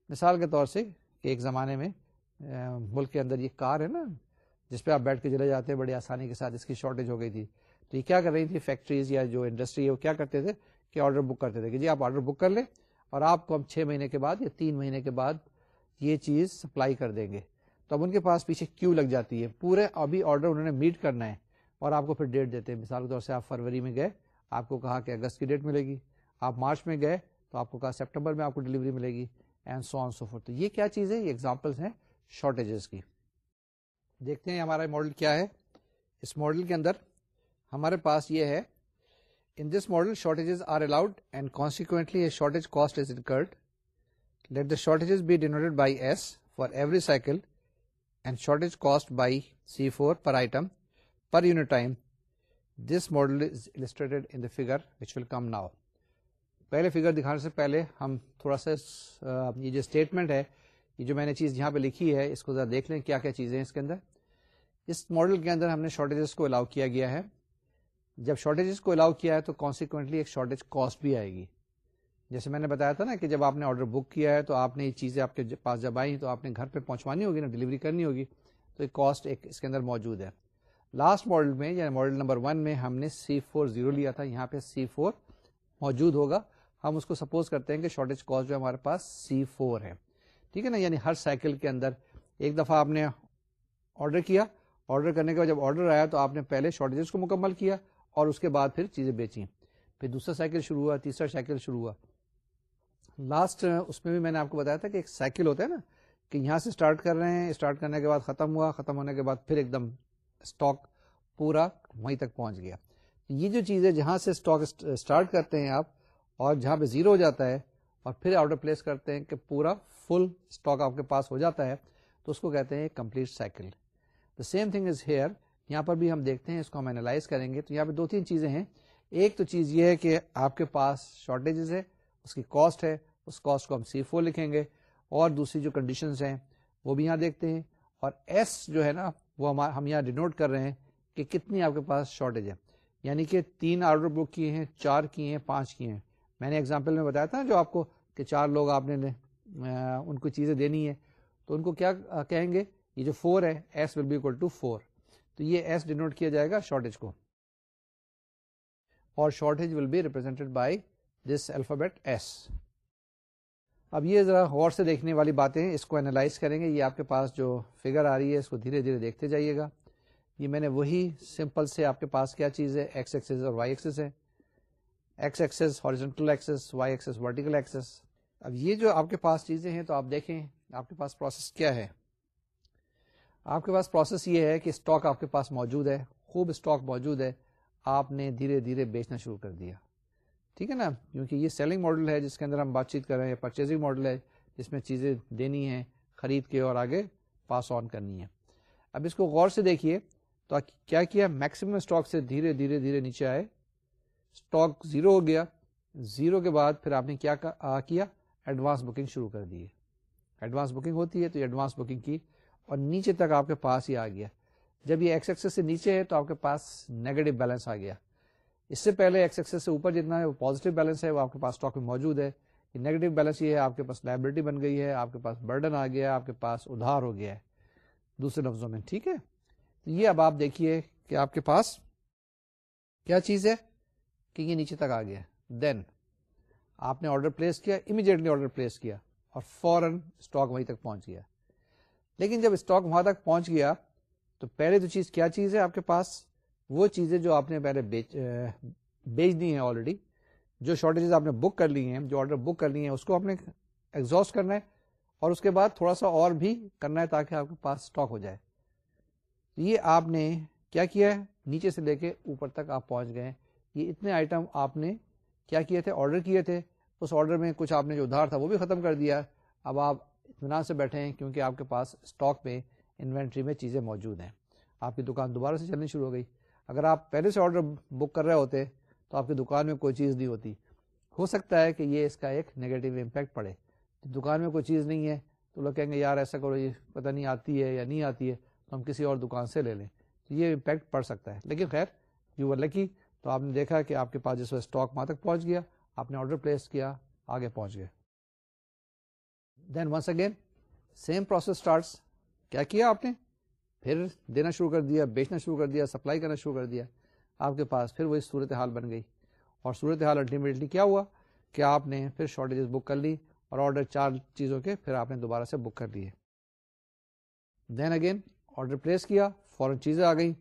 مثال کے طور سے کہ ایک زمانے میں ملک کے اندر یہ کار ہے نا جس پہ آپ بیٹھ کے چلے جاتے ہیں بڑی آسانی کے ساتھ اس کی شارٹیج ہو گئی تھی تو یہ کیا کر رہی تھی فیکٹریز یا جو انڈسٹری ہے وہ کیا کرتے تھے کہ آرڈر بک کرتے تھے کہ جی آپ آرڈر بک کر لیں اور آپ کو ہم چھ مہینے کے بعد یا تین مہینے کے بعد یہ چیز سپلائی کر دیں گے تو اب ان کے پاس پیچھے کیو لگ جاتی ہے پورے ابھی آرڈر انہوں نے میٹ کرنا ہے اور آپ کو پھر ڈیٹ دیتے ہیں مثال کے طور سے آپ فروری میں گئے آپ کو کہا کہ اگست کی ڈیٹ ملے گی آپ مارچ میں گئے تو آپ کو کہا سپٹمبر میں آپ کو ڈلیوری ملے گی and so on so four تو یہ کیا چیز ہے یہ ایگزامپلس ہیں شارٹیجز کی دیکھتے ہیں ہمارا ماڈل کیا ہے اس ماڈل کے اندر ہمارے پاس یہ ہے in this model shortages are allowed and consequently the shortage cost is incurred let the shortages be denoted by S for every cycle and shortage cost by C four per item per unit time this model is illustrated in the figure now پہلے فگر دکھانے سے پہلے ہم تھوڑا سا یہ جو اسٹیٹمنٹ ہے یہ جو میں نے چیز یہاں پہ لکھی ہے اس کو ذرا دیکھ لیں کیا کیا چیزیں اس کے اندر اس ماڈل کے اندر ہم نے شارٹیجز کو الاؤ کیا گیا ہے جب شارٹیجز کو الاؤ کیا ہے تو کانسیکوینٹلی ایک شارٹیج کاسٹ بھی آئے گی جیسے میں نے بتایا تھا نا کہ جب آپ نے آرڈر بک کیا ہے تو آپ نے یہ چیزیں آپ کے پاس جب آئی تو آپ نے گھر پہ پہنچوانی ہوگی نا ڈلیوری کرنی ہوگی تو یہ کاسٹ ایک اس کے اندر موجود ہے لاسٹ ماڈل میں یعنی ماڈل نمبر ون میں ہم نے سی فور زیرو لیا تھا یہاں پہ سی فور موجود ہوگا ہم اس کو سپوز کرتے ہیں کہ شارٹیج کاسٹ جو ہمارے پاس سی فور ہے ٹھیک ہے نا یعنی ہر سائیکل کے اندر ایک دفعہ آپ نے آرڈر کیا آرڈر کرنے کے بعد جب آرڈر آیا تو آپ نے پہلے شارٹیجز کو مکمل کیا اور اس کے بعد پھر چیزیں بیچی پھر دوسرا سائیکل شروع ہوا تیسرا سائیکل شروع ہوا لاسٹ اس میں بھی میں نے آپ کو بتایا تھا کہ ایک سائیکل ہوتا ہے نا کہ یہاں سے اسٹارٹ کر رہے ہیں اسٹارٹ کرنے کے بعد ختم ہوا ختم ہونے کے بعد پھر ایک دم اسٹاک پورا وہیں تک پہنچ گیا یہ جو چیز ہے جہاں سے اسٹاک اسٹارٹ کرتے ہیں آپ اور جہاں پہ زیرو ہو جاتا ہے اور پھر آرڈر پلیس کرتے ہیں کہ پورا فل اسٹاک آپ کے پاس ہو جاتا ہے تو اس کو کہتے ہیں complete cycle the same thing is here یہاں پر بھی ہم دیکھتے ہیں اس کو ہم اینالائز کریں گے تو یہاں پہ دو تین چیزیں ہیں ایک تو چیز یہ ہے کہ آپ کے پاس شارٹیجز ہے اس کی کاسٹ ہے اس کاسٹ کو ہم سی فور لکھیں گے اور دوسری جو کنڈیشنز ہیں وہ بھی یہاں دیکھتے ہیں اور ایس جو ہے نا وہ ہم یہاں ڈینوٹ کر رہے ہیں کہ کتنی آپ کے پاس شارٹیج ہے یعنی کہ تین آرڈر بک کیے ہیں چار کیے ہیں پانچ کیے ہیں میں نے ایگزامپل میں بتایا تھا جو آپ کو کہ چار لوگ آپ نے ان کو چیزیں دینی ہے تو ان کو کیا کہیں گے یہ جو فور ہے S will be equal to four تو یہ ایس ڈینوٹ کیا جائے گا شارٹیج کو اور shortage will be represented by this alphabet S اب یہ ذرا غور سے دیکھنے والی باتیں ہیں اس کو انالائز کریں گے یہ آپ کے پاس جو فگر آ رہی ہے اس کو دھیرے دھیرے دیکھتے جائیے گا یہ میں نے وہی سمپل سے آپ کے پاس کیا چیز ہے ایکس ایکسز اور وائی ایکسز ہے X axes horizontal axis Y axis vertical axis اب یہ جو آپ کے پاس چیزیں ہیں تو آپ دیکھیں آپ کے پاس پروسیس کیا ہے آپ کے پاس پروسیس یہ ہے کہ اسٹاک آپ کے پاس موجود ہے خوب اسٹاک موجود ہے آپ نے دھیرے دھیرے بیچنا شروع کر دیا ٹھیک ہے نا کیونکہ یہ سیلنگ ماڈل ہے جس کے اندر ہم بات چیت کر رہے ہیں پرچیزنگ ماڈل ہے جس میں چیزیں دینی ہیں خرید کے اور آگے پاس آن کرنی ہے اب اس کو غور سے دیکھیے تو کیا کیا میکسیمم اسٹاک سے دھیرے دھیرے دھیرے نیچے آئے اسٹاک زیرو ہو گیا زیرو کے بعد پھر آپ نے کیا کیا ایڈوانس بکنگ شروع کر دی ایڈوانس بکنگ ہوتی ہے تو ایڈوانس بکنگ کی اور نیچے تک آپ کے پاس ہی آ گیا جب یہ ایکس ایکسس سے نیچے ہے تو آپ کے پاس نیگیٹو بیلنس آ گیا اس سے پہلے ایکس ایکسس سے اوپر جتنا ہے وہ بیلنس ہے وہ آپ کے پاس اسٹاک میں موجود ہے نیگیٹو بیلنس یہ ہے آپ کے پاس لائبلٹی بن گئی ہے آپ آپ کے کے پاس پاس برڈن آ گیا گیا ادھار ہو ہے ہے دوسرے لفظوں میں ٹھیک یہ اب آپ دیکھیے کہ آپ کے پاس کیا چیز ہے کہ یہ نیچے تک آ گیا دین آپ نے آرڈر پلیس کیا امیڈیٹلی آرڈر پلیس کیا اور فوراً اسٹاک وہیں تک پہنچ گیا لیکن جب اسٹاک وہاں تک پہنچ گیا تو پہلے تو چیز کیا چیز ہے آپ کے پاس وہ چیزیں جو آپ نے پہلے بیچ بیچ دی ہیں آلریڈی جو شارٹیجز آپ نے بک کر لی ہیں جو آرڈر بک کر لی ہیں اس کو آپ نے ایگزاسٹ کرنا ہے اور اس کے بعد تھوڑا سا اور بھی کرنا ہے تاکہ آپ کے پاس اسٹاک ہو جائے یہ آپ نے کیا کیا ہے نیچے سے لے کے اوپر تک آپ پہنچ گئے یہ اتنے آئٹم آپ نے کیا کیے تھے آرڈر کیے تھے اس آرڈر میں کچھ آپ نے جو ادھار تھا وہ بھی ختم کر دیا اب آپ اطمینان سے بیٹھے ہیں کیونکہ آپ کے پاس اسٹاک میں انوینٹری میں چیزیں موجود ہیں آپ کی دکان دوبارہ سے چلنی شروع ہو گئی اگر آپ پہلے سے آرڈر بک کر رہے ہوتے تو آپ کی دکان میں کوئی چیز نہیں ہوتی ہو سکتا ہے کہ یہ اس کا ایک نگیٹو امپیکٹ پڑے دکان میں کوئی چیز نہیں ہے تو لوگ کہیں گے یار ایسا کرو یہ پتہ نہیں آتی ہے یا نہیں آتی ہے تو ہم کسی اور دکان سے لے لیں تو یہ امپیکٹ پڑ سکتا ہے لیکن خیر یو ور لکی تو آپ نے دیکھا کہ آپ کے پاس جس وقت اسٹاک وہاں تک پہنچ گیا آپ نے آرڈر پلیس کیا آگے پہنچ گئے then once again same process starts کیا کیا آپ نے پھر دینا شروع کر دیا بیچنا شروع کر دیا سپلائی کرنا شروع کر دیا آپ کے پاس پھر وہی صورت حال بن گئی اور صورت حال الٹیمیٹلی کیا ہوا کہ آپ نے پھر شارٹیجز بک کر لی اور آرڈر چار چیزوں کے پھر آپ نے دوبارہ سے بک کر لیے دین اگین آرڈر پلیس کیا فوراً چیزیں آ گئیں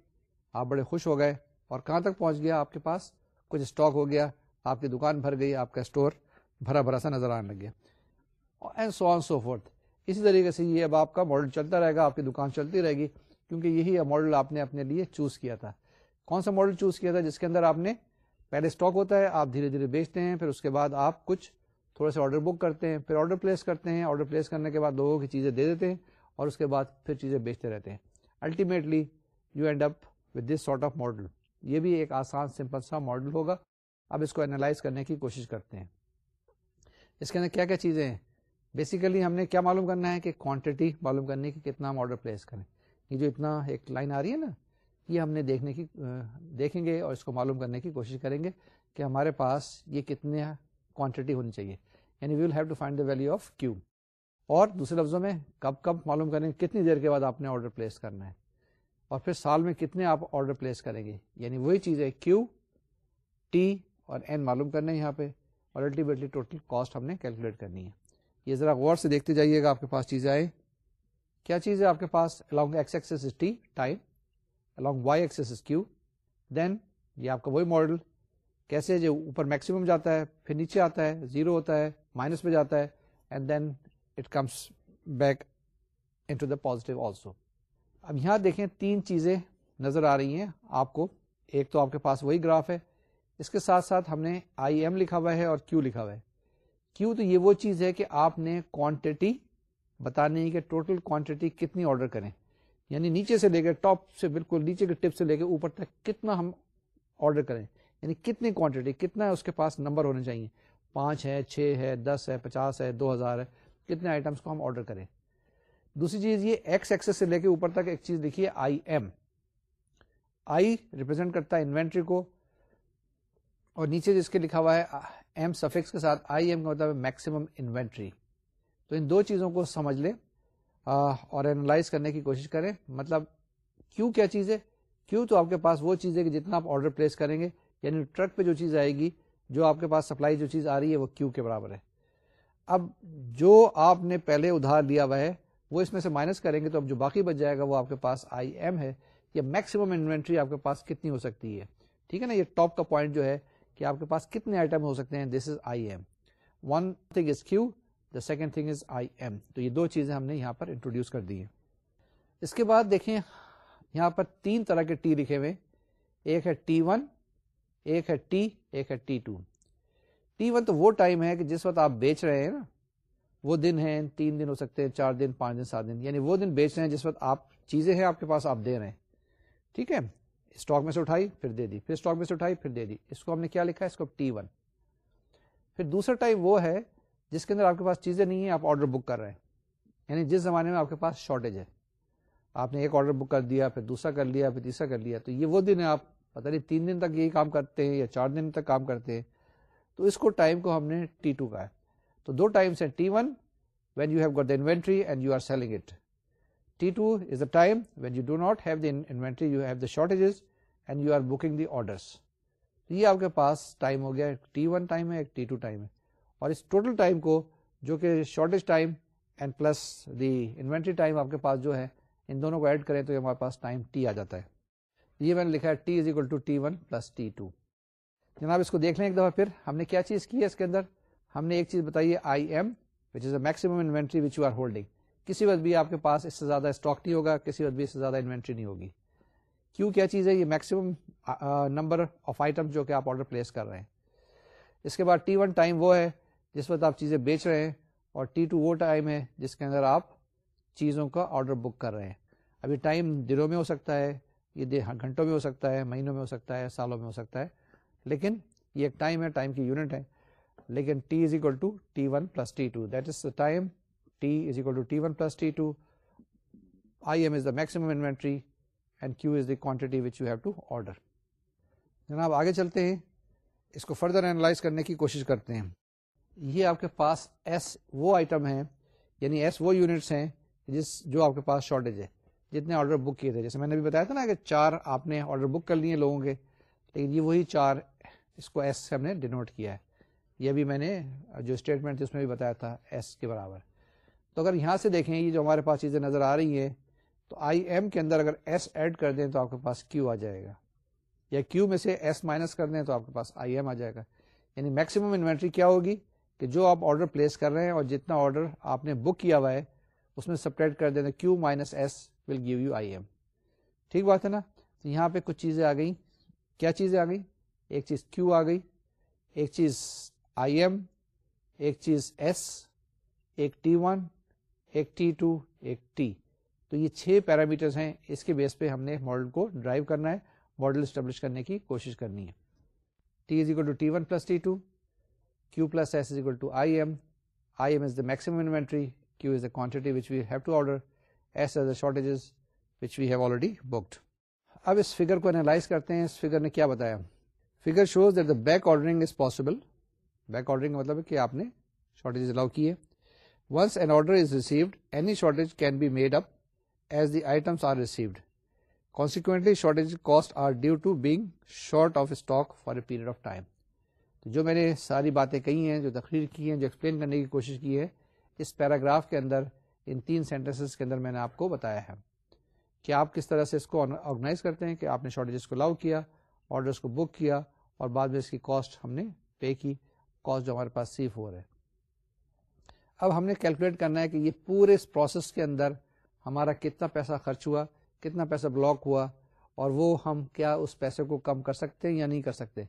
آپ بڑے خوش ہو گئے اور کہاں تک پہنچ گیا آپ کے پاس کچھ اسٹاک ہو گیا آپ کی دکان بھر گئی آپ کا اسٹور بھرا بھرا سا نظر آنے لگ گیا and so so on fourth اسی طریقے سے یہ اب آپ کا ماڈل چلتا رہے گا آپ کی دکان چلتی رہے گی کیونکہ یہی ماڈل آپ نے اپنے لیے چوز کیا تھا کون سا ماڈل چوز کیا تھا جس کے اندر آپ نے پہلے اسٹاک ہوتا ہے آپ دھیرے دھیرے بیچتے ہیں پھر اس کے بعد آپ کچھ تھوڑا سا آرڈر بک کرتے ہیں پھر آرڈر پلیس کرتے ہیں آرڈر پلیس کرنے کے بعد لوگوں کی چیزیں دے دیتے ہیں اور اس کے بعد پھر چیزیں بیچتے رہتے ہیں ultimately you end up with this sort of model یہ بھی ایک آسان سمپل سا ماڈل ہوگا اب اس کو انالائز کرنے کی کوشش کرتے ہیں اس کے اندر کیا کیا چیزیں ہیں بیسیکلی ہم نے کیا معلوم کرنا ہے کہ کوانٹٹی معلوم کرنی ہے کہ کتنا ہم آرڈر پلیس کریں یہ جو اتنا ایک لائن آ رہی ہے نا یہ ہم نے دیکھنے کی دیکھیں گے اور اس کو معلوم کرنے کی کوشش کریں گے کہ ہمارے پاس یہ کتنے کوانٹٹی ہونی چاہیے یعنی we will have to find the value of Q اور دوسرے لفظوں میں کب کب معلوم کریں گے کتنی دیر کے بعد آپ نے آرڈر پلیس کرنا ہے اور پھر سال میں کتنے آپ آرڈر پلیس کریں گے یعنی وہی چیز ہے کیو ٹی اور این معلوم کرنا ہے یہاں پہ اور الٹیمیٹلی ٹوٹل کاسٹ ہم نے کیلکولیٹ کرنی ہے یہ ذرا غور سے دیکھتے جائیے گا آپ کے پاس چیزیں آئیں کیا چیز ہے آپ کے پاس الاگ ایکس یہ آپ کا وہی ماڈل کیسے جو اوپر میکسیمم جاتا ہے پھر نیچے آتا ہے زیرو ہوتا ہے مائنس پہ جاتا ہے and then it comes back into the positive also اب یہاں دیکھیں تین چیزیں نظر آ رہی ہیں آپ کو ایک تو آپ کے پاس وہی گراف ہے اس کے ساتھ ساتھ ہم نے آئی ایم لکھا ہوا ہے اور کیو لکھا ہوا ہے کیو تو یہ وہ چیز ہے کہ آپ نے کوانٹٹی بتانے ہے کہ ٹوٹل کوانٹٹی کتنی آرڈر کریں یعنی نیچے سے لے کے ٹاپ سے بالکل نیچے کے ٹپ سے لے کے اوپر تک کتنا ہم آرڈر کریں یعنی کتنی کوانٹٹی کتنا اس کے پاس نمبر ہونے چاہیے پانچ ہے چھ ہے دس ہے پچاس ہے دو ہزار ہے کتنے آئٹمس کو ہم آرڈر کریں دوسری چیز یہ ایکس ایکس سے لے کے اوپر تک ایک چیز لکھیے آئی ایم آئی ریپرزینٹ کرتا ہے انوینٹری کو اور نیچے جس کے لکھا ہوا ہے ایم سفکس کے ساتھ آئی ایم کا مطلب میکسیمم انوینٹری تو ان دو چیزوں کو سمجھ لیں اور اینالائز کرنے کی کوشش کریں مطلب کیوں کیا چیز ہے کیوں تو آپ کے پاس وہ چیز ہے کہ جتنا آپ آرڈر پلیس کریں گے یعنی ٹرک پہ جو چیز آئے گی جو آپ کے پاس سپلائی جو چیز آ رہی ہے وہ کیو کے برابر ہے اب جو آپ نے پہلے ادھار لیا ہوا ہے وہ اس میں سے مائنس کریں گے تو اب جو باقی بچ جائے گا وہ آپ کے پاس آئی ایم ہے یا میکسیمم انوینٹری آپ کے پاس کتنی ہو سکتی ہے ٹھیک ہے نا یہ ٹاپ کا پوائنٹ جو ہے کہ آپ کے پاس کتنے آئٹم ہو سکتے ہیں this is I M one thing is Q the second thing is I M تو یہ دو چیزیں ہم نے یہاں پر انٹروڈیوس کر دی ہیں اس کے بعد دیکھیں یہاں پر تین طرح کے ٹی لکھے ہوئے ایک ہے ٹی ون ایک ہے ٹی ایک ہے ٹی ٹو ٹی ون تو وہ ٹائم ہے کہ جس وقت آپ بیچ رہے ہیں نا وہ دن ہے تین دن ہو سکتے ہیں چار دن پانچ دن سات دن یعنی وہ دن بیچ رہے ہیں جس وقت آپ چیزیں ہیں آپ کے پاس آپ دے رہے ہیں ٹھیک ہے اسٹاک میں سے اٹھائی پھر دے دی پھر اسٹاک میں سے اٹھائی پھر دے دی اس کو ہم نے کیا لکھا ہے اس کو ٹی ون پھر دوسرا ٹائم وہ ہے جس کے اندر آپ کے پاس چیزیں نہیں ہیں آپ آرڈر بک کر رہے ہیں یعنی جس زمانے میں آپ کے پاس شارٹیج ہے آپ نے ایک آرڈر بک کر دیا پھر دوسرا کر لیا پھر تیسرا کر لیا تو یہ وہ دن ہے آپ پتہ نہیں تین دن تک یہی کام کرتے ہیں یا چار دن تک کام کرتے ہیں تو اس کو ٹائم کو ہم نے ٹی ٹو کا ہے تو دو ٹائمس ہیں T one when you have got the inventory and you are selling it T two is the time when you do not have the inventory you have the shortages and you are booking the orders یہ آپ کے پاس ٹائم ہو گیا ٹی ون ٹائم ہے ایک ٹی ٹو ٹائم ہے اور اس ٹوٹل ٹائم کو جو کہ shortage time and plus the inventory time آپ کے پاس جو ہے ان دونوں کو ایڈ کریں تو یہ ہمارے پاس ٹائم ٹی آ جاتا ہے یہ میں نے لکھا ہے T is equal to T one plus T two جناب اس کو دیکھ لیں ایک دفعہ پھر ہم نے کیا چیز کی ہے اس کے اندر ہم نے ایک چیز بتائی ہے I M which is a maximum inventory which you are holding کسی وقت بھی آپ کے پاس اس سے زیادہ اسٹاک نہیں ہوگا کسی وقت بھی اس سے زیادہ انوینٹری نہیں ہوگی کیوں کیا چیز ہے یہ میکسیمم نمبر آف آئٹم جو کہ آپ آرڈر پلیس کر رہے ہیں اس کے بعد ٹی ون ٹائم وہ ہے جس وقت آپ چیزیں بیچ رہے ہیں اور ٹی ٹو وہ ٹائم ہے جس کے اندر آپ چیزوں کا آرڈر بک کر رہے ہیں ابھی ٹائم دنوں میں ہو سکتا ہے یہ گھنٹوں میں ہو سکتا ہے مہینوں میں ہو سکتا ہے سالوں میں ہو سکتا ہے لیکن یہ ایک ٹائم ہے ٹائم کی یونٹ ہے لیکن T is equal to T one plus T two that is the time T is equal to to T T one plus I M is the maximum inventory and Q is the quantity which you have to order جناب آگے چلتے ہیں اس کو فردر اینالائز کرنے کی کوشش کرتے ہیں یہ آپ کے پاس ایس وہ آئٹم ہیں یعنی ایس وہ یونٹس ہیں جس جو آپ کے پاس شارٹیج ہے جتنے آرڈر بک کیے تھے جیسے میں نے بھی بتایا تھا نا کہ چار آپ نے آرڈر بک کر لیے لوگوں کے لیکن یہ وہی چار اس کو ایس سے ہم نے ڈینوٹ کیا ہے یہ بھی میں نے جو اسٹیٹمنٹ تھی اس میں بھی بتایا تھا ایس کے برابر تو اگر یہاں سے دیکھیں یہ جو ہمارے پاس چیزیں نظر آ رہی ہیں تو آئی ایم کے اندر اگر ایس ایڈ کر دیں تو آپ کے پاس کیو آ جائے گا یا کیو میں سے ایس مائنس کر دیں تو آپ کے پاس آئی ایم آ جائے گا یعنی میکسیمم انوینٹری کیا ہوگی کہ جو آپ آرڈر پلیس کر رہے ہیں اور جتنا آرڈر آپ نے بک کیا ہوا ہے اس میں سپریٹ کر دینا Q minus S will give you I M ٹھیک بات ہے نا یہاں پہ کچھ چیزیں آ گئی کیا چیزیں آ گئی ایک چیز کیو آ گئی ایک چیز آئی ایم ایک چیز ایس ایک ٹی ون ایک ٹی ٹو ایک ٹی تو یہ چھ پیرامیٹرز ہیں اس کے بیس پہ ہم نے ماڈل کو ڈرائیو کرنا ہے ماڈل اسٹیبلش کرنے کی کوشش کرنی ہے T is equal to T one plus T two Q plus S is equal to I M I M is the maximum inventory Q is the the quantity which we have to order S shortages which we have already booked اب اس فگر کو انالائز کرتے ہیں اس فگر نے کیا بتایا figure shows that the back ordering is possible back ordering کا مطلب ہے کہ آپ نے شارٹیجز الاؤ کی ہے once an order is received any shortage can be made up as the items are received consequently shortage cost are due to being short of stock for a period of time تو جو میں نے ساری باتیں کہی ہیں جو تقریر کی ہیں جو ایکسپلین کرنے کی کوشش کی ہے اس پیراگراف کے اندر ان تین سینٹینسز کے اندر میں نے آپ کو بتایا ہے کہ آپ کس طرح سے اس کو آرگنائز کرتے ہیں کہ آپ نے شارٹیجز کو الاؤ کیا آرڈرس کو بک کیا اور بعد میں اس کی کاسٹ ہم نے پے کی کاسٹ جو ہمارے پاس سیو ہو رہے ہے اب ہم نے کیلکولیٹ کرنا ہے کہ یہ پورے اس پروسیس کے اندر ہمارا کتنا پیسہ خرچ ہوا کتنا پیسہ بلاک ہوا اور وہ ہم کیا اس پیسے کو کم کر سکتے ہیں یا نہیں کر سکتے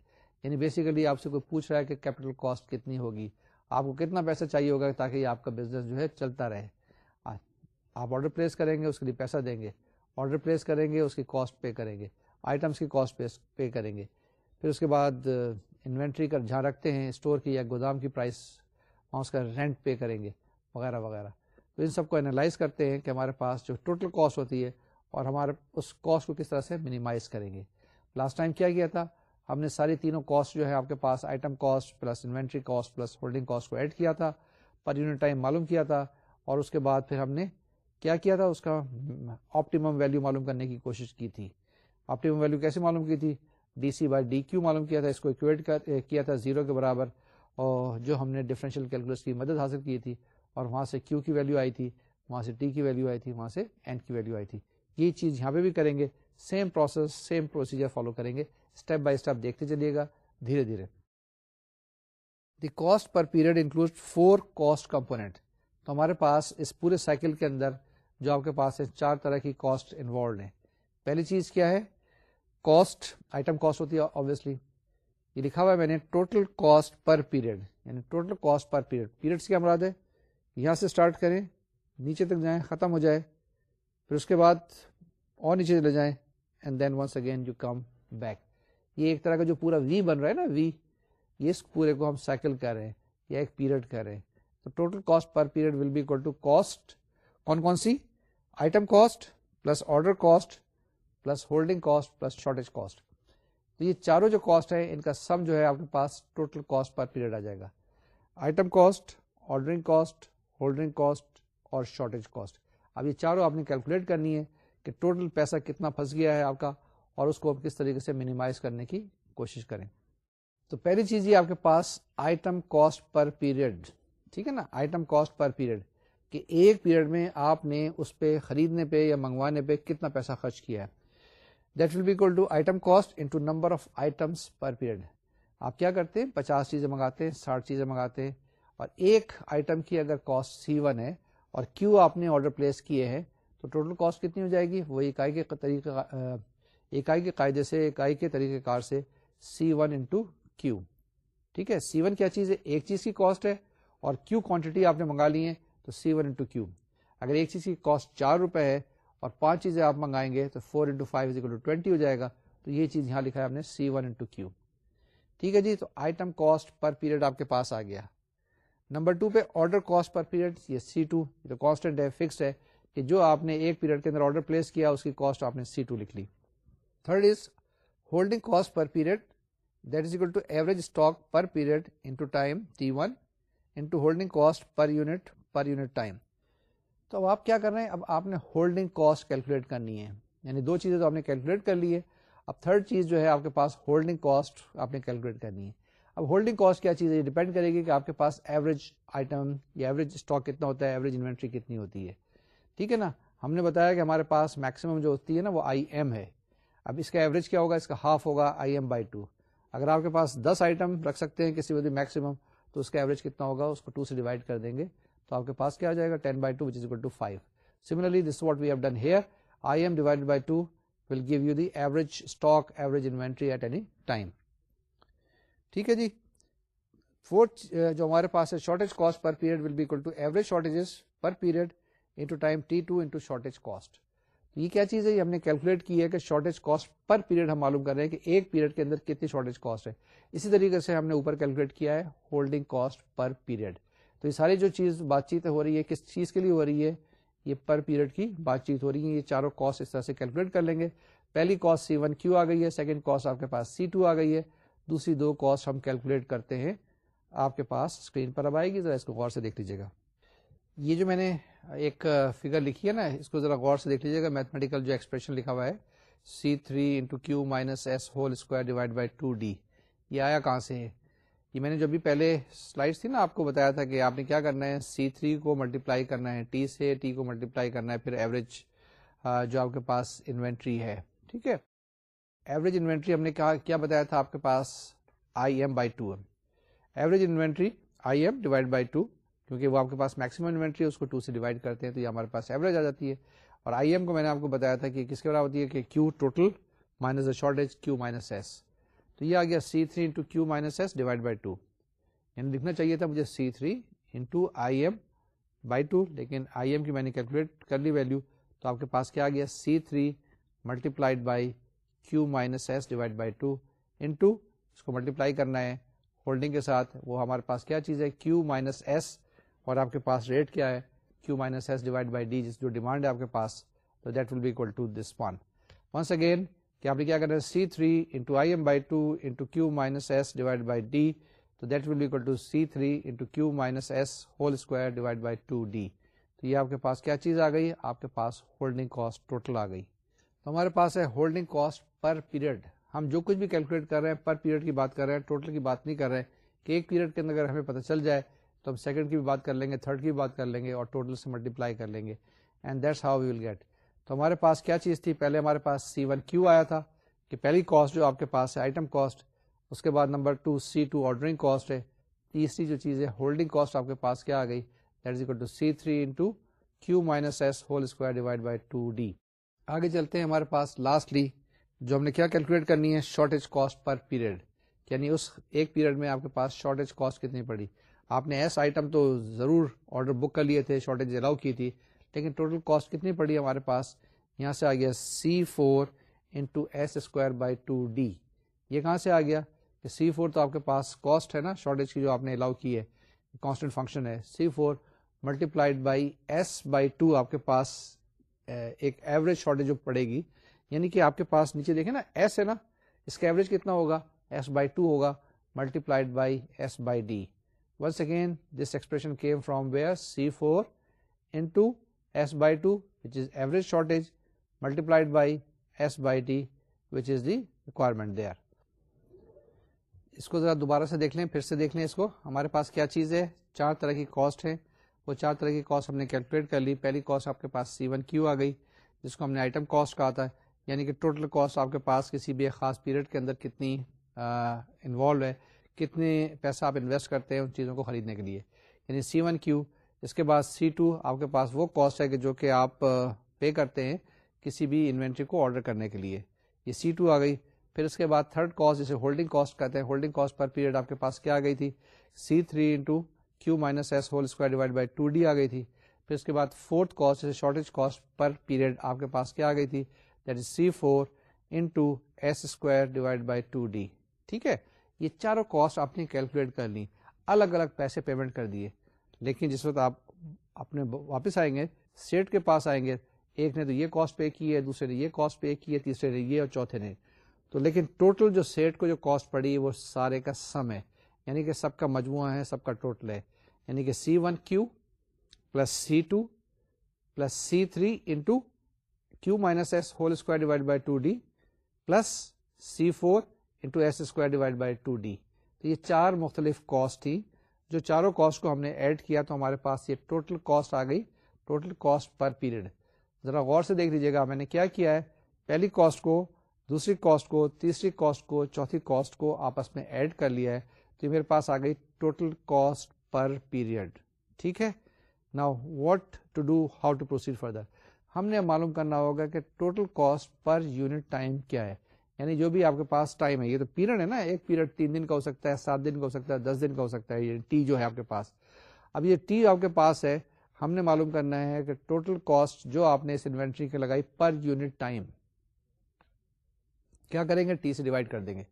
یعنی بیسیکلی آپ سے کوئی پوچھ رہا ہے کہ کیپٹل کاسٹ کتنی ہوگی آپ کو کتنا پیسہ چاہیے ہوگا تاکہ آپ کا بزنس جو ہے چلتا رہے آپ آرڈر پلیس کریں گے اس کے لیے پیسہ دیں گے آرڈر پلیس کریں گے اس کی کاسٹ پے کریں گے آئٹمس کی کاسٹ پے کریں گے پھر اس کے بعد انوینٹری کا جہاں رکھتے ہیں اسٹور کی یا گودام کی پرائس وہاں اس کا رینٹ پے کریں گے وغیرہ وغیرہ تو ان سب کو انالائز کرتے ہیں کہ ہمارے پاس جو ٹوٹل کاسٹ ہوتی ہے اور ہمارے اس کاسٹ کو کس طرح سے منیمائز کریں گے لاسٹ ٹائم کیا گیا تھا ہم نے ساری تینوں کاسٹ جو ہے آپ کے پاس item cost plus inventory cost plus holding cost کو ایڈ کیا تھا پر یونٹ ٹائم معلوم کیا تھا اور اس کے بعد پھر ہم نے کیا کیا تھا اس کا آپٹیمم ویلو معلوم کرنے کی کوشش کی تھی آپٹیمم ویلو کیسے معلوم کی تھی D C by D Q معلوم کیا تھا اس کو ایکویٹ کیا تھا زیرو کے برابر اور جو ہم نے ڈفرینشیل کیلکولس کی مدد حاصل کی تھی اور وہاں سے کیو کی ویلو آئی تھی وہاں سے ٹی کی ویلو آئی تھی وہاں سے این کی ویلو آئی تھی یہ چیز یہاں پہ بھی کریں گے same process same procedure follow کریں گے اسٹیپ بائی اسٹیپ دیکھتے چلیے گا دھیرے دھیرے the cost per period include four cost component تو ہمارے پاس اس پورے سائیکل کے اندر جو آپ کے پاس ہے چار طرح کی کاسٹ انوالوڈ ہیں پہلی چیز کیا ہے کاسٹ آئٹم کاسٹ ہوتی ہے یہ لکھا ہوا ہے میں نے ٹوٹل کاسٹ پر پیریڈ یعنی total cost per period period کیا مراد ہے یہاں سے اسٹارٹ کریں نیچے تک جائیں ختم ہو جائے پھر اس کے بعد اور نیچے چلے جائیں and then once again you come back یہ ایک طرح کا جو پورا وی بن رہا ہے نا وی یہ اس پورے کو ہم سائیکل رہے ہیں یا ایک پیریڈ کر رہے ہیں تو total cost per period will be equal to cost کون کون سی item cost plus order cost plus holding cost plus shortage cost تو یہ چاروں جو کاسٹ ہیں ان کا سم جو ہے آپ کے پاس ٹوٹل کاسٹ پر پیریڈ آ جائے گا item cost ordering cost holding cost اور شارٹیج کاسٹ اب یہ چاروں آپ نے کیلکولیٹ کرنی ہے کہ ٹوٹل پیسہ کتنا پھنس گیا ہے آپ کا اور اس کو کس طریقے سے مینیمائز کرنے کی کوشش کریں تو پہلی چیز یہ آپ کے پاس آئٹم کاسٹ پر پیریڈ ٹھیک ہے نا آئٹم کاسٹ پر پیریڈ کہ ایک پیریڈ میں آپ نے اس پہ خریدنے پہ یا منگوانے پہ کتنا پیسہ خرچ کیا ہے that will to item cost number of items per period آپ کیا کرتے ہیں پچاس چیزیں منگاتے ہیں ساٹھ چیزیں منگاتے ہیں اور ایک آئٹم کی اگر کاسٹ سی ون ہے اور کیو آپ نے آرڈر پلیس کیے ہیں تو ٹوٹل کاسٹ کتنی ہو جائے گی وہ اکائی کے طریقہ اکائی کے قاعدے سے اکائی کے طریقہ کار سے سی ون انٹو کیو ٹھیک ہے سی ون کیا چیز ہے ایک چیز کی کاسٹ ہے اور کیو کوانٹٹی آپ نے منگا لی ہے تو سی ون انٹو کیو اگر ایک چیز کی کاسٹ چار روپے ہے اور پانچ چیزیں آپ منگائیں گے تو four into five to twenty ہو جائے گا تو یہ چیز یہاں لکھا ہے آپ نے سی ون انٹو کیو ٹھیک ہے جی تو آئٹم کاسٹ پر پیریڈ آپ کے پاس آ گیا نمبر ٹو پہ آرڈر کاسٹ پر پیریڈ یہ سی ٹو کانسٹنٹ ہے فکسڈ ہے کہ جو آپ نے ایک پیریڈ کے اندر آرڈر پلیس کیا اس کی کاسٹ آپ نے سی ٹو لکھ لی third is holding cost per period that is equal to average stock per period T one holding cost per unit per unit تو اب آپ کیا کر رہے ہیں اب آپ نے ہولڈنگ کاسٹ کیلکولیٹ کرنی ہے یعنی دو چیزیں تو آپ نے کیلکولیٹ کر لی ہے اب تھرڈ چیز جو ہے آپ کے پاس ہولڈنگ کاسٹ آپ نے کیلکولیٹ کرنی ہے اب ہولڈنگ کاسٹ کیا چیز ہے یہ ڈیپینڈ کرے گی کہ آپ کے پاس ایوریج آئٹم یا ایوریج اسٹاک کتنا ہوتا ہے ایوریج انوینٹری کتنی ہوتی ہے ٹھیک ہے نا ہم نے بتایا کہ ہمارے پاس میکسیمم جو ہوتی ہے نا وہ آئی ایم ہے اب اس کا ایوریج کیا ہوگا اس کا ہاف ہوگا آئی ایم بائی ٹو اگر آپ کے پاس دس آئٹم رکھ سکتے ہیں کسی بھی میکسیمم تو اس کا ایوریج کتنا ہوگا اس کو ٹو سے ڈیوائڈ کر دیں گے تو آپ کے پاس کیا آ جائے گا ten by two which is equal to five similarly this what we have done here I M divide by two will give you the average stock average inventory at any time ٹھیک ہے جی فورتھ جو ہمارے پاس ہے shortage cost per period will be equal to average shortages per period into time T two into shortage cost یہ کیا چیز ہے یہ ہم نے کیلکولیٹ کی ہے کہ شارٹیج کاسٹ پر پیریڈ ہم معلوم کر رہے ہیں کہ ایک پیریڈ کے اندر کتنی شارٹیج کاسٹ ہے اسی طریقے سے ہم نے اوپر کیلکولیٹ کیا ہے ہولڈنگ کاسٹ پر پیریڈ تو یہ ساری جو چیز بات چیت ہو رہی ہے کس چیز کے لیے ہو رہی ہے یہ پر پیریڈ کی بات چیت ہو رہی ہے یہ چاروں کاسٹ اس طرح سے کیلکولیٹ کر لیں گے پہلی کاسٹ سی ون کیو آ گئی ہے سیکنڈ کاسٹ آپ کے پاس سی ٹو آ گئی ہے دوسری دو کاسٹ ہم کیلکولیٹ کرتے ہیں آپ کے پاس اسکرین پر اب آئے گی ذرا اس کو غور سے دیکھ لیجیے گا یہ جو میں نے ایک فگر لکھی ہے نا اس کو ذرا غور سے دیکھ لیجیے گا میتھمیٹیکل جو ایکسپریشن لکھا ہوا ہے C three into Q minus S whole square divide by two D یہ آیا کہاں سے یہ میں نے جو بھی پہلے تھی نا آپ کو بتایا تھا کہ آپ نے کیا کرنا ہے سی تھری کو ملٹیپلائی کرنا ہے ٹی سے ٹی کو ملٹیپلائی کرنا ہے پھر ایوریج جو آپ کے پاس انوینٹری ہے ٹھیک ہے ایوریج انوینٹری ہم نے کہا کیا بتایا تھا آپ کے پاس I M by two M average inventory I M divide by two کیونکہ وہ آپ کے پاس میکسیمم انوینٹری ہے اس کو ٹو سے ڈیوائڈ کرتے ہیں تو یہ ہمارے پاس ایوریج آ جاتی ہے اور آئی ایم کو میں نے آپ کو بتایا تھا کہ کس کے برابر ہوتی ہے کہ Q total minus the shortage Q minus S تو یہ آ گیا C three into Q minus S divide by two یعنی لکھنا چاہیے تھا مجھے C three into I M by two لیکن آئی ایم کی میں نے کیلکولیٹ کر لی ویلو تو آپ کے پاس کیا آ گیا C three multiplied by Q minus S divide by two into اس کو ملٹی پلائی کرنا ہے ہولڈنگ کے ساتھ وہ ہمارے پاس کیا چیز ہے کیو مائنس ایس اور آپ کے پاس ریٹ کیا ہے Q minus S divide by D جس جو ڈیمانڈ ہے آپ کے پاس تو that will be equal to this one once again کہ آپ نے کیا کرنا ہے C three into I M by two into Q minus S divide by D تو that will be equal to C three into Q minus S whole square divide by two D تو یہ آپ کے پاس کیا چیز آ گئی آپ کے پاس ہولڈنگ کاسٹ ٹوٹل آ گئی تو ہمارے پاس ہے ہولڈنگ کاسٹ پر پیریڈ ہم جو کچھ بھی کیلکولیٹ کر رہے ہیں پر پیریڈ کی بات کر رہے ہیں ٹوٹل کی بات نہیں کر رہے کہ ایک پیریڈ کے اندر اگر ہمیں پتہ چل جائے تو ہم سیکنڈ کی بھی بات کر لیں گے تھرڈ کی بھی کر لیں گے اور ٹوٹل سے ملٹیپلائی کر لیں گے and that's how we will get تو ہمارے پاس کیا چیز تھی پہلے ہمارے پاس سی ون کیو آیا تھا کہ پہلی کاسٹ کاسٹ کاسٹ جو آپ کے کے پاس ہے آئٹم اس بعد number two two C ordering ہے تیسری جو چیز ہے ہولڈنگ کاسٹ آپ کے پاس کیا آ گئی that is equal to C three into Q minus S whole square divide by two D آگے چلتے ہیں ہمارے پاس لاسٹلی جو ہم نے کیا کیلکولیٹ کرنی ہے شارٹیج کاسٹ پر پیریڈ یعنی اس ایک پیریڈ میں آپ کے پاس شارٹیج کاسٹ کتنی پڑی آپ نے ایس آئٹم تو ضرور آرڈر بک کر لیے تھے شارٹیج الاؤ کی تھی لیکن ٹوٹل کاسٹ کتنی پڑی ہمارے پاس یہاں سے آ گیا C four into S square by two D یہ کہاں سے آ گیا کہ سی فور تو آپ کے پاس کاسٹ ہے نا شارٹیج کی جو آپ نے الاؤ کی ہے کانسٹنٹ فنکشن ہے C four multiplied by S by two آپ کے پاس ایک ایوریج شارٹیج پڑے گی یعنی کہ آپ کے پاس نیچے دیکھیں نا ایس ہے نا اس کا ایوریج کتنا ہوگا ایس بائی ٹو ہوگا multiplied by S by D once again this expression came from where c4 into s by 2 which is average shortage multiplied by s by t which is the requirement there اس کو ذرا دوبارہ سے دیکھ لیں پھر سے دیکھ لیں اس کو ہمارے پاس کیا چیز ہے چار طرح کی کاسٹ ہے وہ چار طرح کی کاسٹ ہم نے کیلکولیٹ کر لی پہلی کاسٹ آپ کے پاس سی ون کیو آ گئی جس کو ہم نے آئٹم کاسٹ کہا تھا یعنی کہ ٹوٹل کاسٹ آپ کے پاس کسی بھی خاص پیریڈ کے اندر کتنی انوالو ہے کتنے پیسہ آپ انویسٹ کرتے ہیں ان چیزوں کو خریدنے کے لیے یعنی سی ون کیو اس کے بعد سی ٹو آپ کے پاس وہ کاسٹ ہے کہ جو کہ آپ پے کرتے ہیں کسی بھی انوینٹری کو آرڈر کرنے کے لیے یہ سی ٹو آ گئی پھر اس کے بعد تھرڈ کاسٹ جسے ہولڈنگ کاسٹ کہتے ہیں ہولڈنگ کاسٹ پر پیریڈ آپ کے پاس کیا آ گئی تھی C three into Q minus S whole square divide by two D آ گئی تھی پھر اس کے بعد فورتھ کاسٹ جسے شارٹیج کاسٹ پر پیریڈ آپ کے پاس کیا آ گئی تھی that is C four into S square divide by two D ٹھیک ہے یہ چاروں کاسٹ آپ نے کیلکولیٹ کر لی الگ الگ پیسے پیمنٹ کر دیے لیکن جس وقت آپ اپنے واپس آئیں گے سیٹ کے پاس آئیں گے ایک نے تو یہ کاسٹ پے کی ہے دوسرے نے یہ کاسٹ پے کی ہے تیسرے نے یہ اور چوتھے نے تو لیکن ٹوٹل جو سیٹ کو جو کاسٹ پڑی ہے وہ سارے کا سم ہے یعنی کہ سب کا مجموعہ ہے سب کا ٹوٹل ہے یعنی کہ C one Q plus C two plus C three into Q minus S whole square divide by two D plus C four into S square divide by two D تو یہ چار مختلف کاسٹ تھی جو چاروں کاسٹ کو ہم نے ایڈ کیا تو ہمارے پاس یہ ٹوٹل کاسٹ آ گئی ٹوٹل کاسٹ پر پیریڈ ذرا غور سے دیکھ لیجیے گا میں نے کیا کیا ہے پہلی کاسٹ کو دوسری کاسٹ کو تیسری کاسٹ کو چوتھی کاسٹ کو آپس میں ایڈ کر لیا ہے تو یہ میرے پاس آ گئی ٹوٹل کاسٹ پر پیریڈ ٹھیک ہے نا what to do how to proceed further ہم نے معلوم کرنا ہوگا کہ total cost per unit time کیا ہے یعنی جو بھی آپ کے پاس ٹائم ہے یہ تو پیریڈ ہے نا ایک پیریڈ تین دن کا ہو سکتا ہے سات دن کا ہو سکتا ہے دس دن کا ہو سکتا ہے یعنی ٹی جو ہے آپ کے پاس اب یہ ٹی آپ کے پاس ہے ہم نے معلوم کرنا ہے کہ ٹوٹل کاسٹ جو آپ نے اس انوینٹری کے لگائی پر یونٹ ٹائم کیا کریں گے ٹی سے ڈیوائڈ کر دیں گے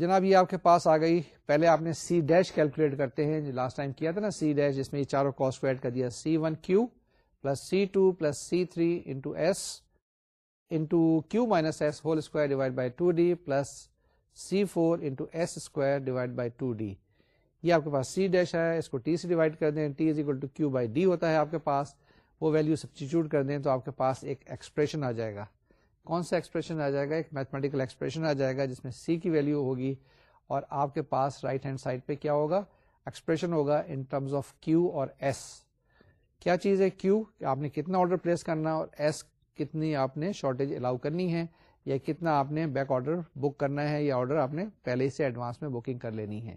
جناب یہ آپ کے پاس آ گئی پہلے آپ نے سی ڈیش کیلکولیٹ کرتے ہیں لاسٹ ٹائم کیا تھا نا سی ڈیش جس میں یہ چاروں کاسٹ کو ایڈ کر دیا C one Q plus C two plus C three into S into q minus s whole square divided by 2d plus c4 into s square divided by 2d یہ آپ کے پاس سی ڈیش ہے اس کو ٹی سے ڈیوائڈ کر دیں T is equal to Q by D ہوتا ہے آپ کے پاس وہ ویلو سبسٹیچیوٹ کر دیں تو آپ کے پاس ایک ایکسپریشن آ جائے گا کون سا ایکسپریشن آ جائے گا ایک میتھمیٹیکل ایکسپریشن آ جائے گا جس میں سی کی ویلو ہوگی اور آپ کے پاس رائٹ ہینڈ سائڈ پہ کیا ہوگا ایکسپریشن ہوگا ان ٹرمز آف کیو اور ایس کیا چیز ہے کیو آپ نے کتنا آرڈر پلیس کرنا اور ایس کتنی آپ نے شارٹیج الاؤ کرنی ہے یا کتنا آپ نے بیک آرڈر بک کرنا ہے یا آرڈر آپ نے پہلے سے ایڈوانس میں بکنگ کر لینی ہے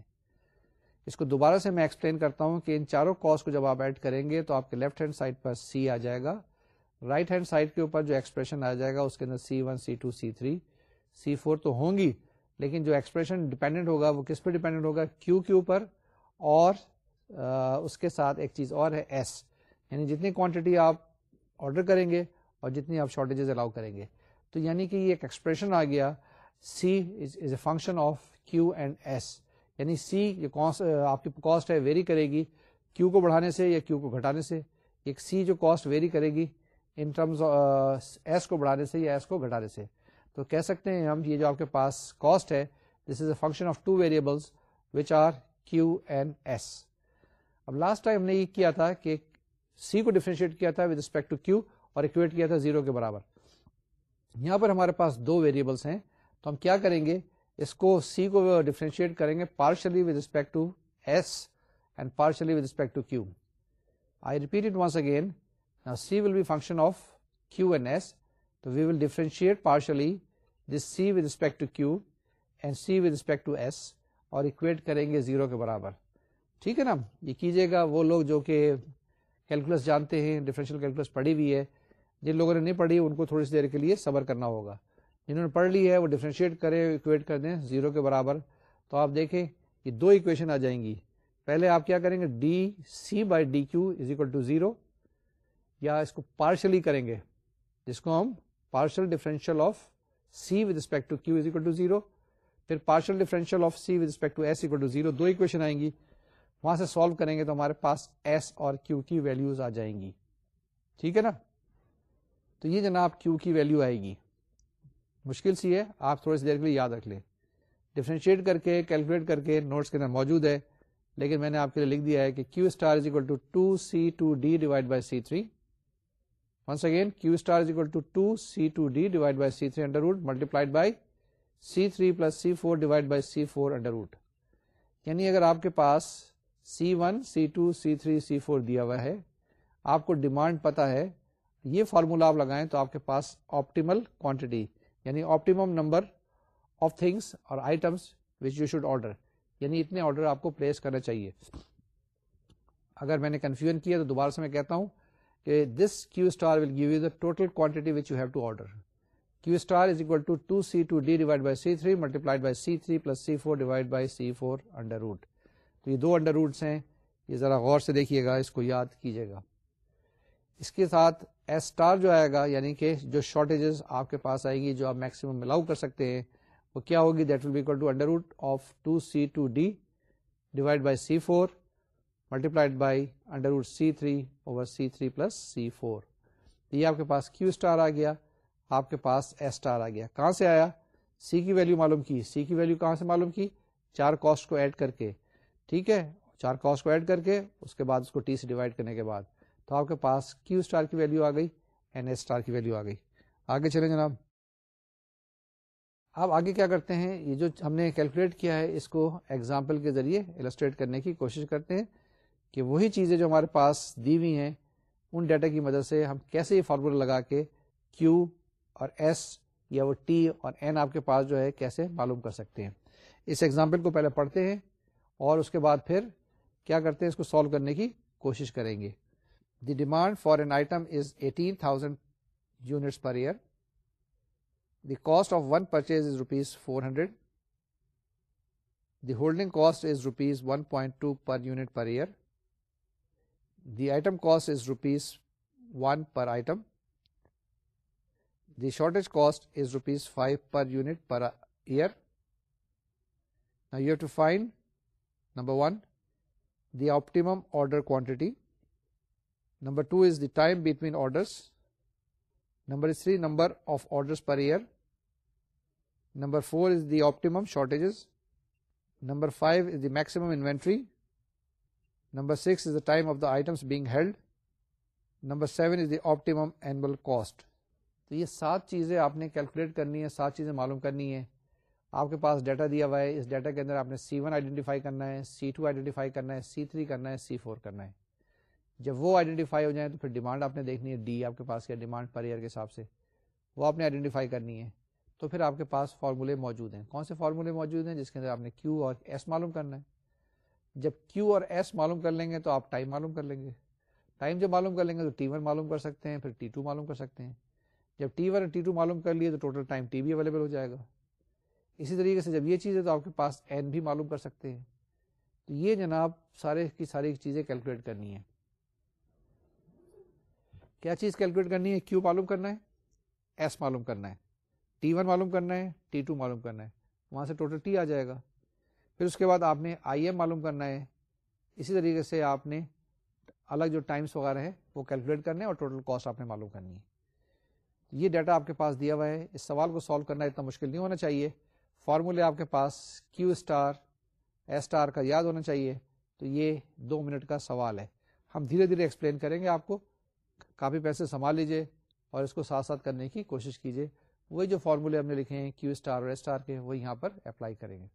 اس کو دوبارہ سے میں ایکسپلین کرتا ہوں کہ ان چاروں کاسٹ کو جب آپ ایڈ کریں گے تو آپ کے لیفٹ ہینڈ سائڈ پر سی آ جائے گا رائٹ ہینڈ سائڈ کے اوپر جو ایکسپریشن آ جائے گا اس کے اندر C one C two C three C four تو ہوں گی لیکن جو ایکسپریشن ڈپینڈنٹ ہوگا وہ کس پہ ڈیپینڈنٹ ہوگا کیو کے اوپر اور اس کے ساتھ ایک چیز اور ہے ایس یعنی جتنی کوانٹٹی آپ آرڈر کریں گے اور جتنی آپ شارٹیجز الاؤ کریں گے تو یعنی کہ یہ ایک ایکسپریشن آ گیا C is a function of Q and S یعنی سی یہ آپ کی کاسٹ ہے ویری کرے گی کیو کو بڑھانے سے یا کیو کو گھٹانے سے ایک سی جو کاسٹ ویری کرے گی ان ٹرمز ایس کو بڑھانے سے یا ایس کو گھٹانے سے تو کہہ سکتے ہیں ہم یہ جو آپ کے پاس کاسٹ ہے this is a function of two variables which are Q and S اب لاسٹ ٹائم ہم نے یہ کیا تھا کہ سی کو ڈیفرینشیٹ کیا تھا وتھ ریسپیکٹ ٹو کیو اور اکویٹ کیا تھا زیرو کے برابر یہاں پر ہمارے پاس دو ویریبلس ہیں تو ہم کیا کریں گے اس کو سی کو ڈیفرینشیٹ کریں گے partially with respect to S and partially with respect to Q I repeat it once again C will be function of Q and S تو we will differentiate partially this C with respect to Q and C with respect to S اور اکویٹ کریں گے زیرو کے برابر ٹھیک ہے نا یہ کیجیے گا وہ لوگ جو کہ کیلکولس جانتے ہیں ڈیفرینشیل کیلکولس پڑھی ہوئی ہے جن لوگوں نے نہیں پڑھی ان کو تھوڑی سی دیر کے لیے صبر کرنا ہوگا جنہوں نے پڑھ لی ہے وہ ڈیفرینشیٹ کریں اکویٹ کر دیں زیرو کے برابر تو آپ دیکھیں یہ دو اکویشن آ جائیں گی پہلے آپ کیا کریں گے D C by D Q is equal to zero یا اس کو پارشلی کریں گے جس کو ہم partial differential of C with respect to Q is equal to zero پھر partial differential of C with respect to S equal to zero do equation آئیں گی وہاں سے سالو کریں گے تو ہمارے پاس ایس اور کیو کی ویلوز آ جائیں گی ٹھیک ہے نا تو یہ جناب کیو کی ویلو آئے گی مشکل سی ہے آپ تھوڑی سی دیر کے لیے یاد رکھ لیں ڈیفرینشیٹ کر کے کیلکولیٹ کر کے نوٹس کے اندر موجود ہے لیکن میں نے آپ کے لیے لکھ دیا ہے کہ Q star is equal to two C two D divide by C three once again Q star is equal to two C two D divide by C three under root multiplied by C three plus C four divide by C four under root یعنی اگر آپ کے پاس C one C two C three C four دیا ہوا ہے آپ کو ڈیمانڈ پتا ہے یہ فارمولا آپ لگائیں تو آپ کے پاس آپٹیمل کوانٹٹی یعنی آپٹیمم نمبر آف تھنگس اور items which you should order یعنی اتنے آرڈر آپ کو پلیس کرنا چاہیے اگر میں نے کنفیوژن کیا تو دوبارہ سے میں کہتا ہوں کہ this Q star will give you the total quantity which you have to order Q star is equal to two C two D divide by C three multiplied by C three plus C four divide by C four under root تو یہ دو انڈر روٹس ہیں یہ ذرا غور سے دیکھیے گا اس کو یاد کیجیے گا اس کے ساتھ ایس اسٹار جو آئے گا یعنی کہ جو شارٹیجز آپ کے پاس آئے گی جو آپ میکسیمم الاؤ کر سکتے ہیں وہ کیا ہوگی that will two two two under root of C multiplied by C three over C three plus C four یہ آپ کے پاس کیو اسٹار آ گیا آپ کے پاس ایس اسٹار آ گیا کہاں سے آیا سی کی ویلو معلوم کی سی کی ویلو کہاں سے معلوم کی چار کاسٹ کو ایڈ کر کے ٹھیک ہے چار کاسٹ کو ایڈ کر کے اس کے بعد اس کو ٹی سے ڈیوائڈ کرنے کے بعد تو آپ کے پاس کیو اسٹار کی ویلو آ گئی این ایس اسٹار کی ویلو آ گئی آگے چلیں جناب آپ آگے کیا کرتے ہیں یہ جو ہم نے کیلکولیٹ کیا ہے اس کو ایگزامپل کے ذریعے السٹریٹ کرنے کی کوشش کرتے ہیں کہ وہی چیزیں جو ہمارے پاس دی ہوئی ہیں ان ڈیٹا کی مدد سے ہم کیسے یہ فارمولا لگا کے کیو اور ایس یا وہ ٹی اور این آپ کے پاس جو ہے کیسے معلوم کر سکتے ہیں اس ایگزامپل کو پہلے پڑھتے ہیں اور اس کے بعد پھر کیا کرتے ہیں اس کو سالو کرنے کی کوشش کریں گے the demand for an item is 18,000 units per year. The cost of one purchase is ₹400. The holding cost is ₹1.2 per unit per year. The item cost is ₹1 per item. The shortage cost is ₹5 per unit per year. Now you have to find, number 1, the optimum order quantity. Number two is the time between orders number three number of orders per year number four is the optimum shortages number five is the maximum inventory number six is the time of the items being held number seven is the optimum annual cost تو یہ سات چیزیں آپ نے کیلکولیٹ کرنی ہے سات چیزیں معلوم کرنی ہے آپ کے پاس ڈیٹا دیا ہوا ہے اس ڈیٹا کے اندر آپ نے سی ون آئیڈینٹیفائی کرنا ہے سی ٹو آئیڈینٹیفائی کرنا ہے سی تھری کرنا ہے سی فور کرنا ہے جب وہ آئیڈینٹیفائی ہو جائیں تو پھر ڈیمانڈ آپ نے دیکھنی ہے ڈی آپ کے پاس کیا ڈیمانڈ پر ایئر کے حساب سے وہ آپ نے آئیڈینٹیفائی کرنی ہے تو پھر آپ کے پاس فارمولے موجود ہیں کون سے فارمولے موجود ہیں جس کے اندر آپ نے کیو اور ایس معلوم کرنا ہے جب کیو اور ایس معلوم کر لیں گے تو آپ ٹائم معلوم کر لیں گے ٹائم جب معلوم کر لیں گے تو ٹی ون معلوم کر سکتے ہیں پھر ٹی ٹو معلوم کر سکتے ہیں جب ٹی ون اور ٹی ٹو معلوم کر لیے تو ٹوٹل ٹائم ٹی بھی اویلیبل ہو جائے گا اسی طریقے سے جب یہ چیز ہے تو آپ کے پاس این بھی معلوم کر سکتے ہیں تو یہ جناب سارے کی ساری چیزیں کیلکولیٹ کرنی ہے کیا چیز کیلکولیٹ کرنی ہے کیو معلوم کرنا ہے ایس معلوم کرنا ہے ٹی ون معلوم کرنا ہے ٹی ٹو معلوم کرنا ہے وہاں سے ٹوٹل ٹی آ جائے گا پھر اس کے بعد آپ نے آئی ایم معلوم کرنا ہے اسی طریقے سے آپ نے الگ جو ٹائمس وغیرہ ہے وہ کیلکولیٹ کرنا ہے اور ٹوٹل کاسٹ آپ نے معلوم کرنی ہے یہ ڈیٹا آپ کے پاس دیا ہوا ہے اس سوال کو سالو کرنا اتنا مشکل نہیں ہونا چاہیے فارمولے آپ کے پاس کیو اسٹار ایس اسٹار کا یاد ہونا چاہیے تو یہ دو منٹ کا سوال ہے ہم دھیرے دھیرے ایکسپلین کریں گے آپ کو کافی پیسے سنبھال لیجیے اور اس کو ساتھ ساتھ کرنے کی کوشش کیجیے وہی جو فارمولے ہم نے لکھے ہیں کیو اسٹار اور اسٹار کے وہ یہاں پر اپلائی کریں گے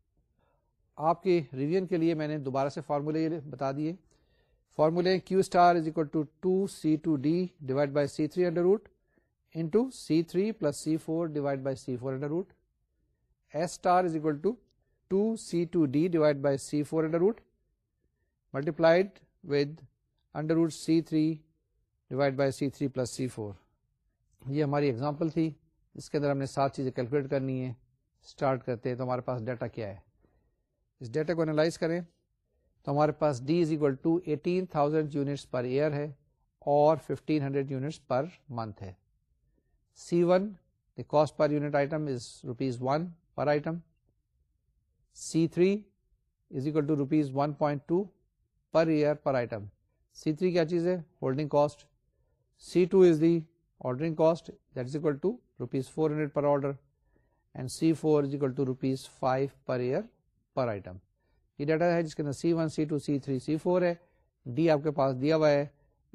آپ کے ریویژن کے لیے میں نے دوبارہ سے فارمولے یہ بتا دیے فارمولے Q star is equal to two C two D divide by C three under root C C C three plus four four divide by under root S star is equal to two C two D divide by C four under root multiplied with under root C three divide by C three plus C four یہ ہماری ایگزامپل تھی اس کے اندر ہم نے سات چیزیں کیلکولیٹ کرنی ہے اسٹارٹ کرتے ہیں تو ہمارے پاس ڈیٹا کیا ہے اس ڈیٹا کو انالائز کریں تو ہمارے پاس D is equal to eighteen thousand units per year ہے اور fifteen hundred units per month ہے C one the cost per unit item is rupees one per item C three is equal to rupees one point two per year per item C three کیا چیز ہے holding cost C two is rupees four hundred C four is equal to rupees five per year per item یہ ڈیٹا ہے جس کے اندر C one C two C three C four ہے ڈی آپ کے پاس دیا ہوا ہے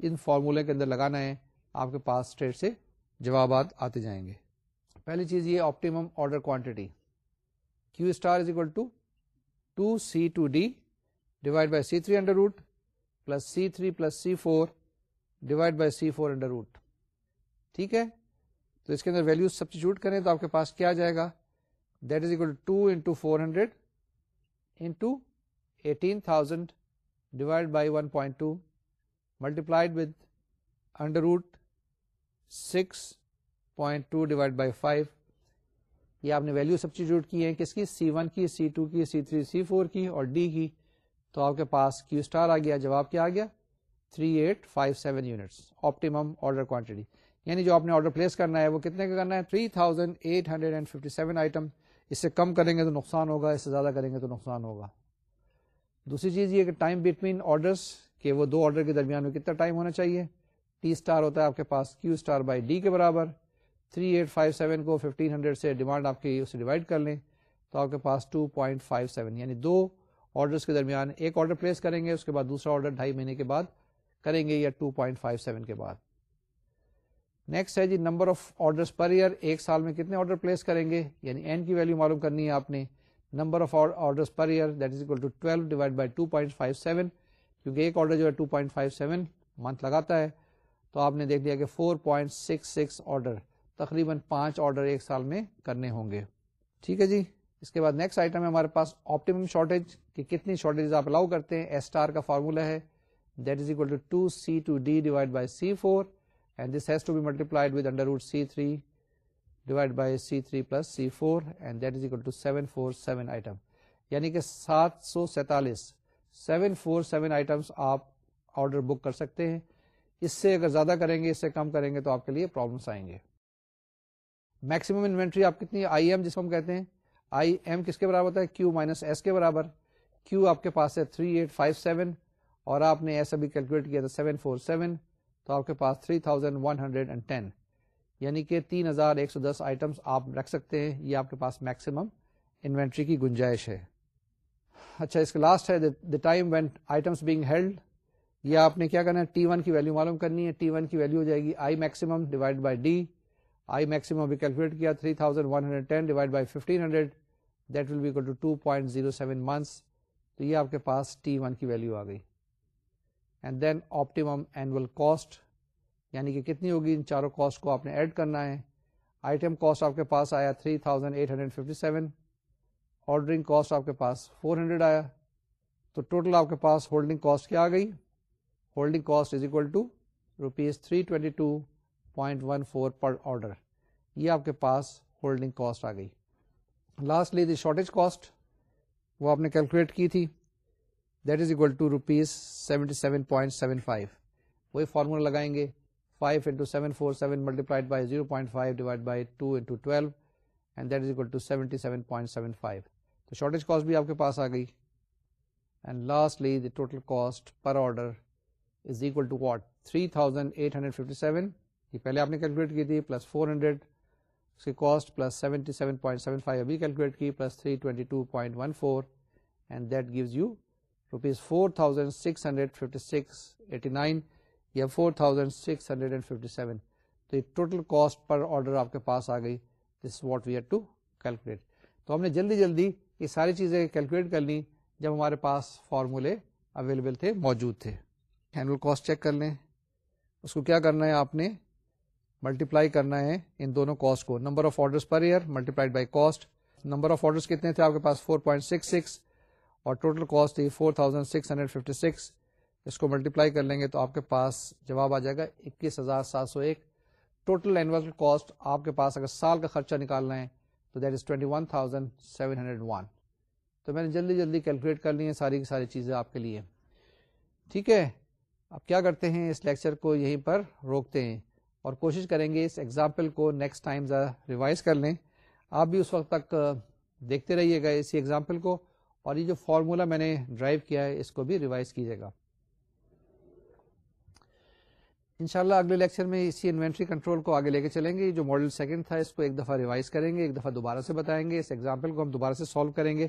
ان فارمولہ کے اندر لگانا ہے آپ کے پاس اسٹیٹ سے جوابات آتے جائیں گے پہلی چیز یہ optimum order quantity Q star is equal to two C two D divide by C three under root plus C three plus C four divide by C four under root ٹھیک ہے تو اس کے اندر ویلو سبسٹیچیوٹ کریں تو آپ کے پاس کیا جائے گا that is equal to into four hundred into eighteen thousand divide by one point multiplied with under root six point two divide by five یہ آپ نے ویلو سبسٹیچیوٹ کی ہے کس کی سی ون کی سی ٹو کی سی تھری سی فور کی اور ڈی کی تو آپ کے پاس کیو اسٹار آ گیا جواب کیا آ گیا three eight five seven units optimum order quantity یعنی جو آپ نے آرڈر پلیس کرنا ہے وہ کتنے کا کرنا ہے three thousand eight hundred and fifty seven item اس سے کم کریں گے تو نقصان ہوگا اس سے زیادہ کریں گے تو نقصان ہوگا دوسری چیز یہ کہ ٹائم بٹوین آرڈرس کہ وہ دو آرڈر کے درمیان میں کتنا ٹائم ہونا چاہیے ٹی اسٹار ہوتا ہے آپ کے پاس کیو اسٹار بائی ڈی کے برابر تھری ایٹ فائیو سیون کو ففٹین ہنڈریڈ سے ڈیمانڈ آپ کی اسے ڈیوائڈ کر لیں تو آپ کے پاس ٹو پوائنٹ فائیو سیون یعنی دو آرڈرس کے درمیان ایک آرڈر پلیس کریں گے اس کے بعد دوسرا آرڈر ڈھائی مہینے کے بعد کریں گے یا 2.57 کے بعد نیکسٹ ہے جی number of order per year ایک سال میں کتنے آرڈر پلیس کریں گے یعنی این کی ویلو معلوم کرنی ہے آپ نے number of order per year that is equal to twelve divide by two point five seven کیونکہ ایک آرڈر جو ہے two point five seven month لگاتا ہے تو آپ نے دیکھ لیا کہ four point six six order تقریباً پانچ آرڈر ایک سال میں کرنے ہوں گے ٹھیک ہے جی اس کے بعد نیکسٹ آئٹم ہے ہمارے پاس آپٹیمم شارٹیج کہ کتنی شارٹیج آپ الاؤ کرتے ہیں ایسٹار کا فارمولا ہے that is equal to 2 c to d divided by c4 and this has to be multiplied with under root c3 divided by c3 plus c4 and that is equal to 747 item یعنی کہ سات سو سینتالیس سیون فور سیون آئٹمس آپ آرڈر بک کر سکتے ہیں اس سے اگر زیادہ کریں گے اس سے کم کریں گے تو آپ کے لیے پرابلمس آئیں گے میکسیمم انوینٹری آپ کتنی آئی ایم جس کو ہم کہتے ہیں آئی ایم کس کے برابر ہوتا ہے کیو مائنس ایس کے برابر کیو آپ کے پاس ہے تھری ایٹ فائیو سیون اور آپ نے ایسا بھی کیلکولیٹ کیا تھا سیون فور سیون تو آپ کے پاس three thousand one hundred and ten یعنی کہ تین ہزار ایک سو دس آئٹمس آپ رکھ سکتے ہیں یہ آپ کے پاس میکسیمم انوینٹری کی گنجائش ہے اچھا اس کا لاسٹ ہے the time when items being held یہ آپ نے کیا کرنا ہے ٹی ون کی ویلو معلوم کرنی ہے ٹی ون کی ویلو ہو جائے گی I maximum divide by D I maximum بھی کیلکولیٹ کیا three thousand one hundred ten divide by fifteen hundred that will be two two point zero seven months تو یہ آپ کے پاس ٹی ون کی ویلو آ گئی and then optimum annual cost یعنی کہ کتنی ہوگی ان چاروں کاسٹ کو آپ نے ایڈ کرنا ہے آئٹم کاسٹ آپ کے پاس آیا 3857 تھاؤزینڈ آرڈرنگ کاسٹ آپ کے پاس 400 آیا تو ٹوٹل آپ کے پاس ہولڈنگ کاسٹ کیا آ گئی holding cost is equal to rupees three twenty two point one four per order یہ آپ کے پاس ہولڈنگ کاسٹ آ گئی لاسٹلی دی شارٹیج کاسٹ وہ آپ نے کیلکولیٹ کی تھی that is equal to rupees وہی فارمولا لگائیں گے cost per order is equal eight hundred نے rupees four thousand six hundred fifty six eighty nine یا four thousand six hundred fifty seven تو ٹوٹل کاسٹ پر آرڈر تو ہم نے جلدی جلدی یہ ساری چیزیں کیلکولیٹ کر لی جب ہمارے پاس فارمولے اویلیبل تھے موجود تھے کاسٹ چیک کر لیں اس کو کیا کرنا ہے آپ نے ملٹیپلائی کرنا ہے ان دونوں کاسٹ کو number of order per year multiplied by cost number of order کتنے تھے آپ کے پاس فور پوائنٹ سکس سکس اور total cost four thousand six hundred fifty six اس کو ملٹیپلائی کر لیں گے تو آپ کے پاس جواب آ جائے گا اکیس ہزار سات سو ایک ٹوٹل اینول کاسٹ آپ کے پاس اگر سال کا خرچہ نکالنا ہے تو that is 21701 one thousand seven hundred one تو میں نے جلدی جلدی کیلکولیٹ کر لی ہیں ساری کی ساری چیزیں آپ کے لیے ٹھیک ہے اب کیا کرتے ہیں اس لیکچر کو یہیں پر روکتے ہیں اور کوشش کریں گے اس ایگزامپل کو نیکسٹ ٹائم ذرا ریوائز کر لیں آپ بھی اس وقت تک دیکھتے رہیے گا اسی ایگزامپل کو اور یہ جو فارمولا میں نے ڈرائیو کیا ہے اس کو بھی ریوائز کیجیے گا ان شاء اللہ اگلے لیکچر میں اسی انوینٹری کنٹرول کو آگے لے کے چلیں گے جو ماڈل سیکنڈ تھا اس کو ایک دفعہ ریوائز کریں گے ایک دفعہ دوبارہ سے بتائیں گے اس ایگزامپل کو ہم دوبارہ سے سالو کریں گے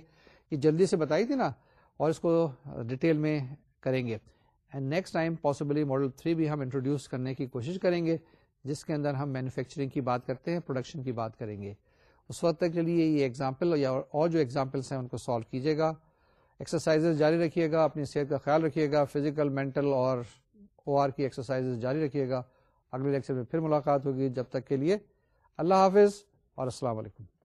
یہ جلدی سے بتائی تھی نا اور اس کو ڈیٹیل میں کریں گے and next time possibly model three بھی ہم انٹروڈیوس کرنے کی کوشش کریں گے جس کے اندر ہم مینوفیکچرنگ کی بات کرتے ہیں پروڈکشن کی بات کریں گے اس وقت تک کے لیے یہ ایگزامپل یا اور جو اگزامپلس ہیں ان کو سالو کیجیے گا ایکسرسائز جاری رکھیے گا اپنی صحت کا خیال رکھیے گا فزیکل مینٹل اور او آر کی ایکسرسائز جاری رکھیے گا اگلے لیکچر میں پھر ملاقات ہوگی جب تک کے لیے اللہ حافظ اور السلام علیکم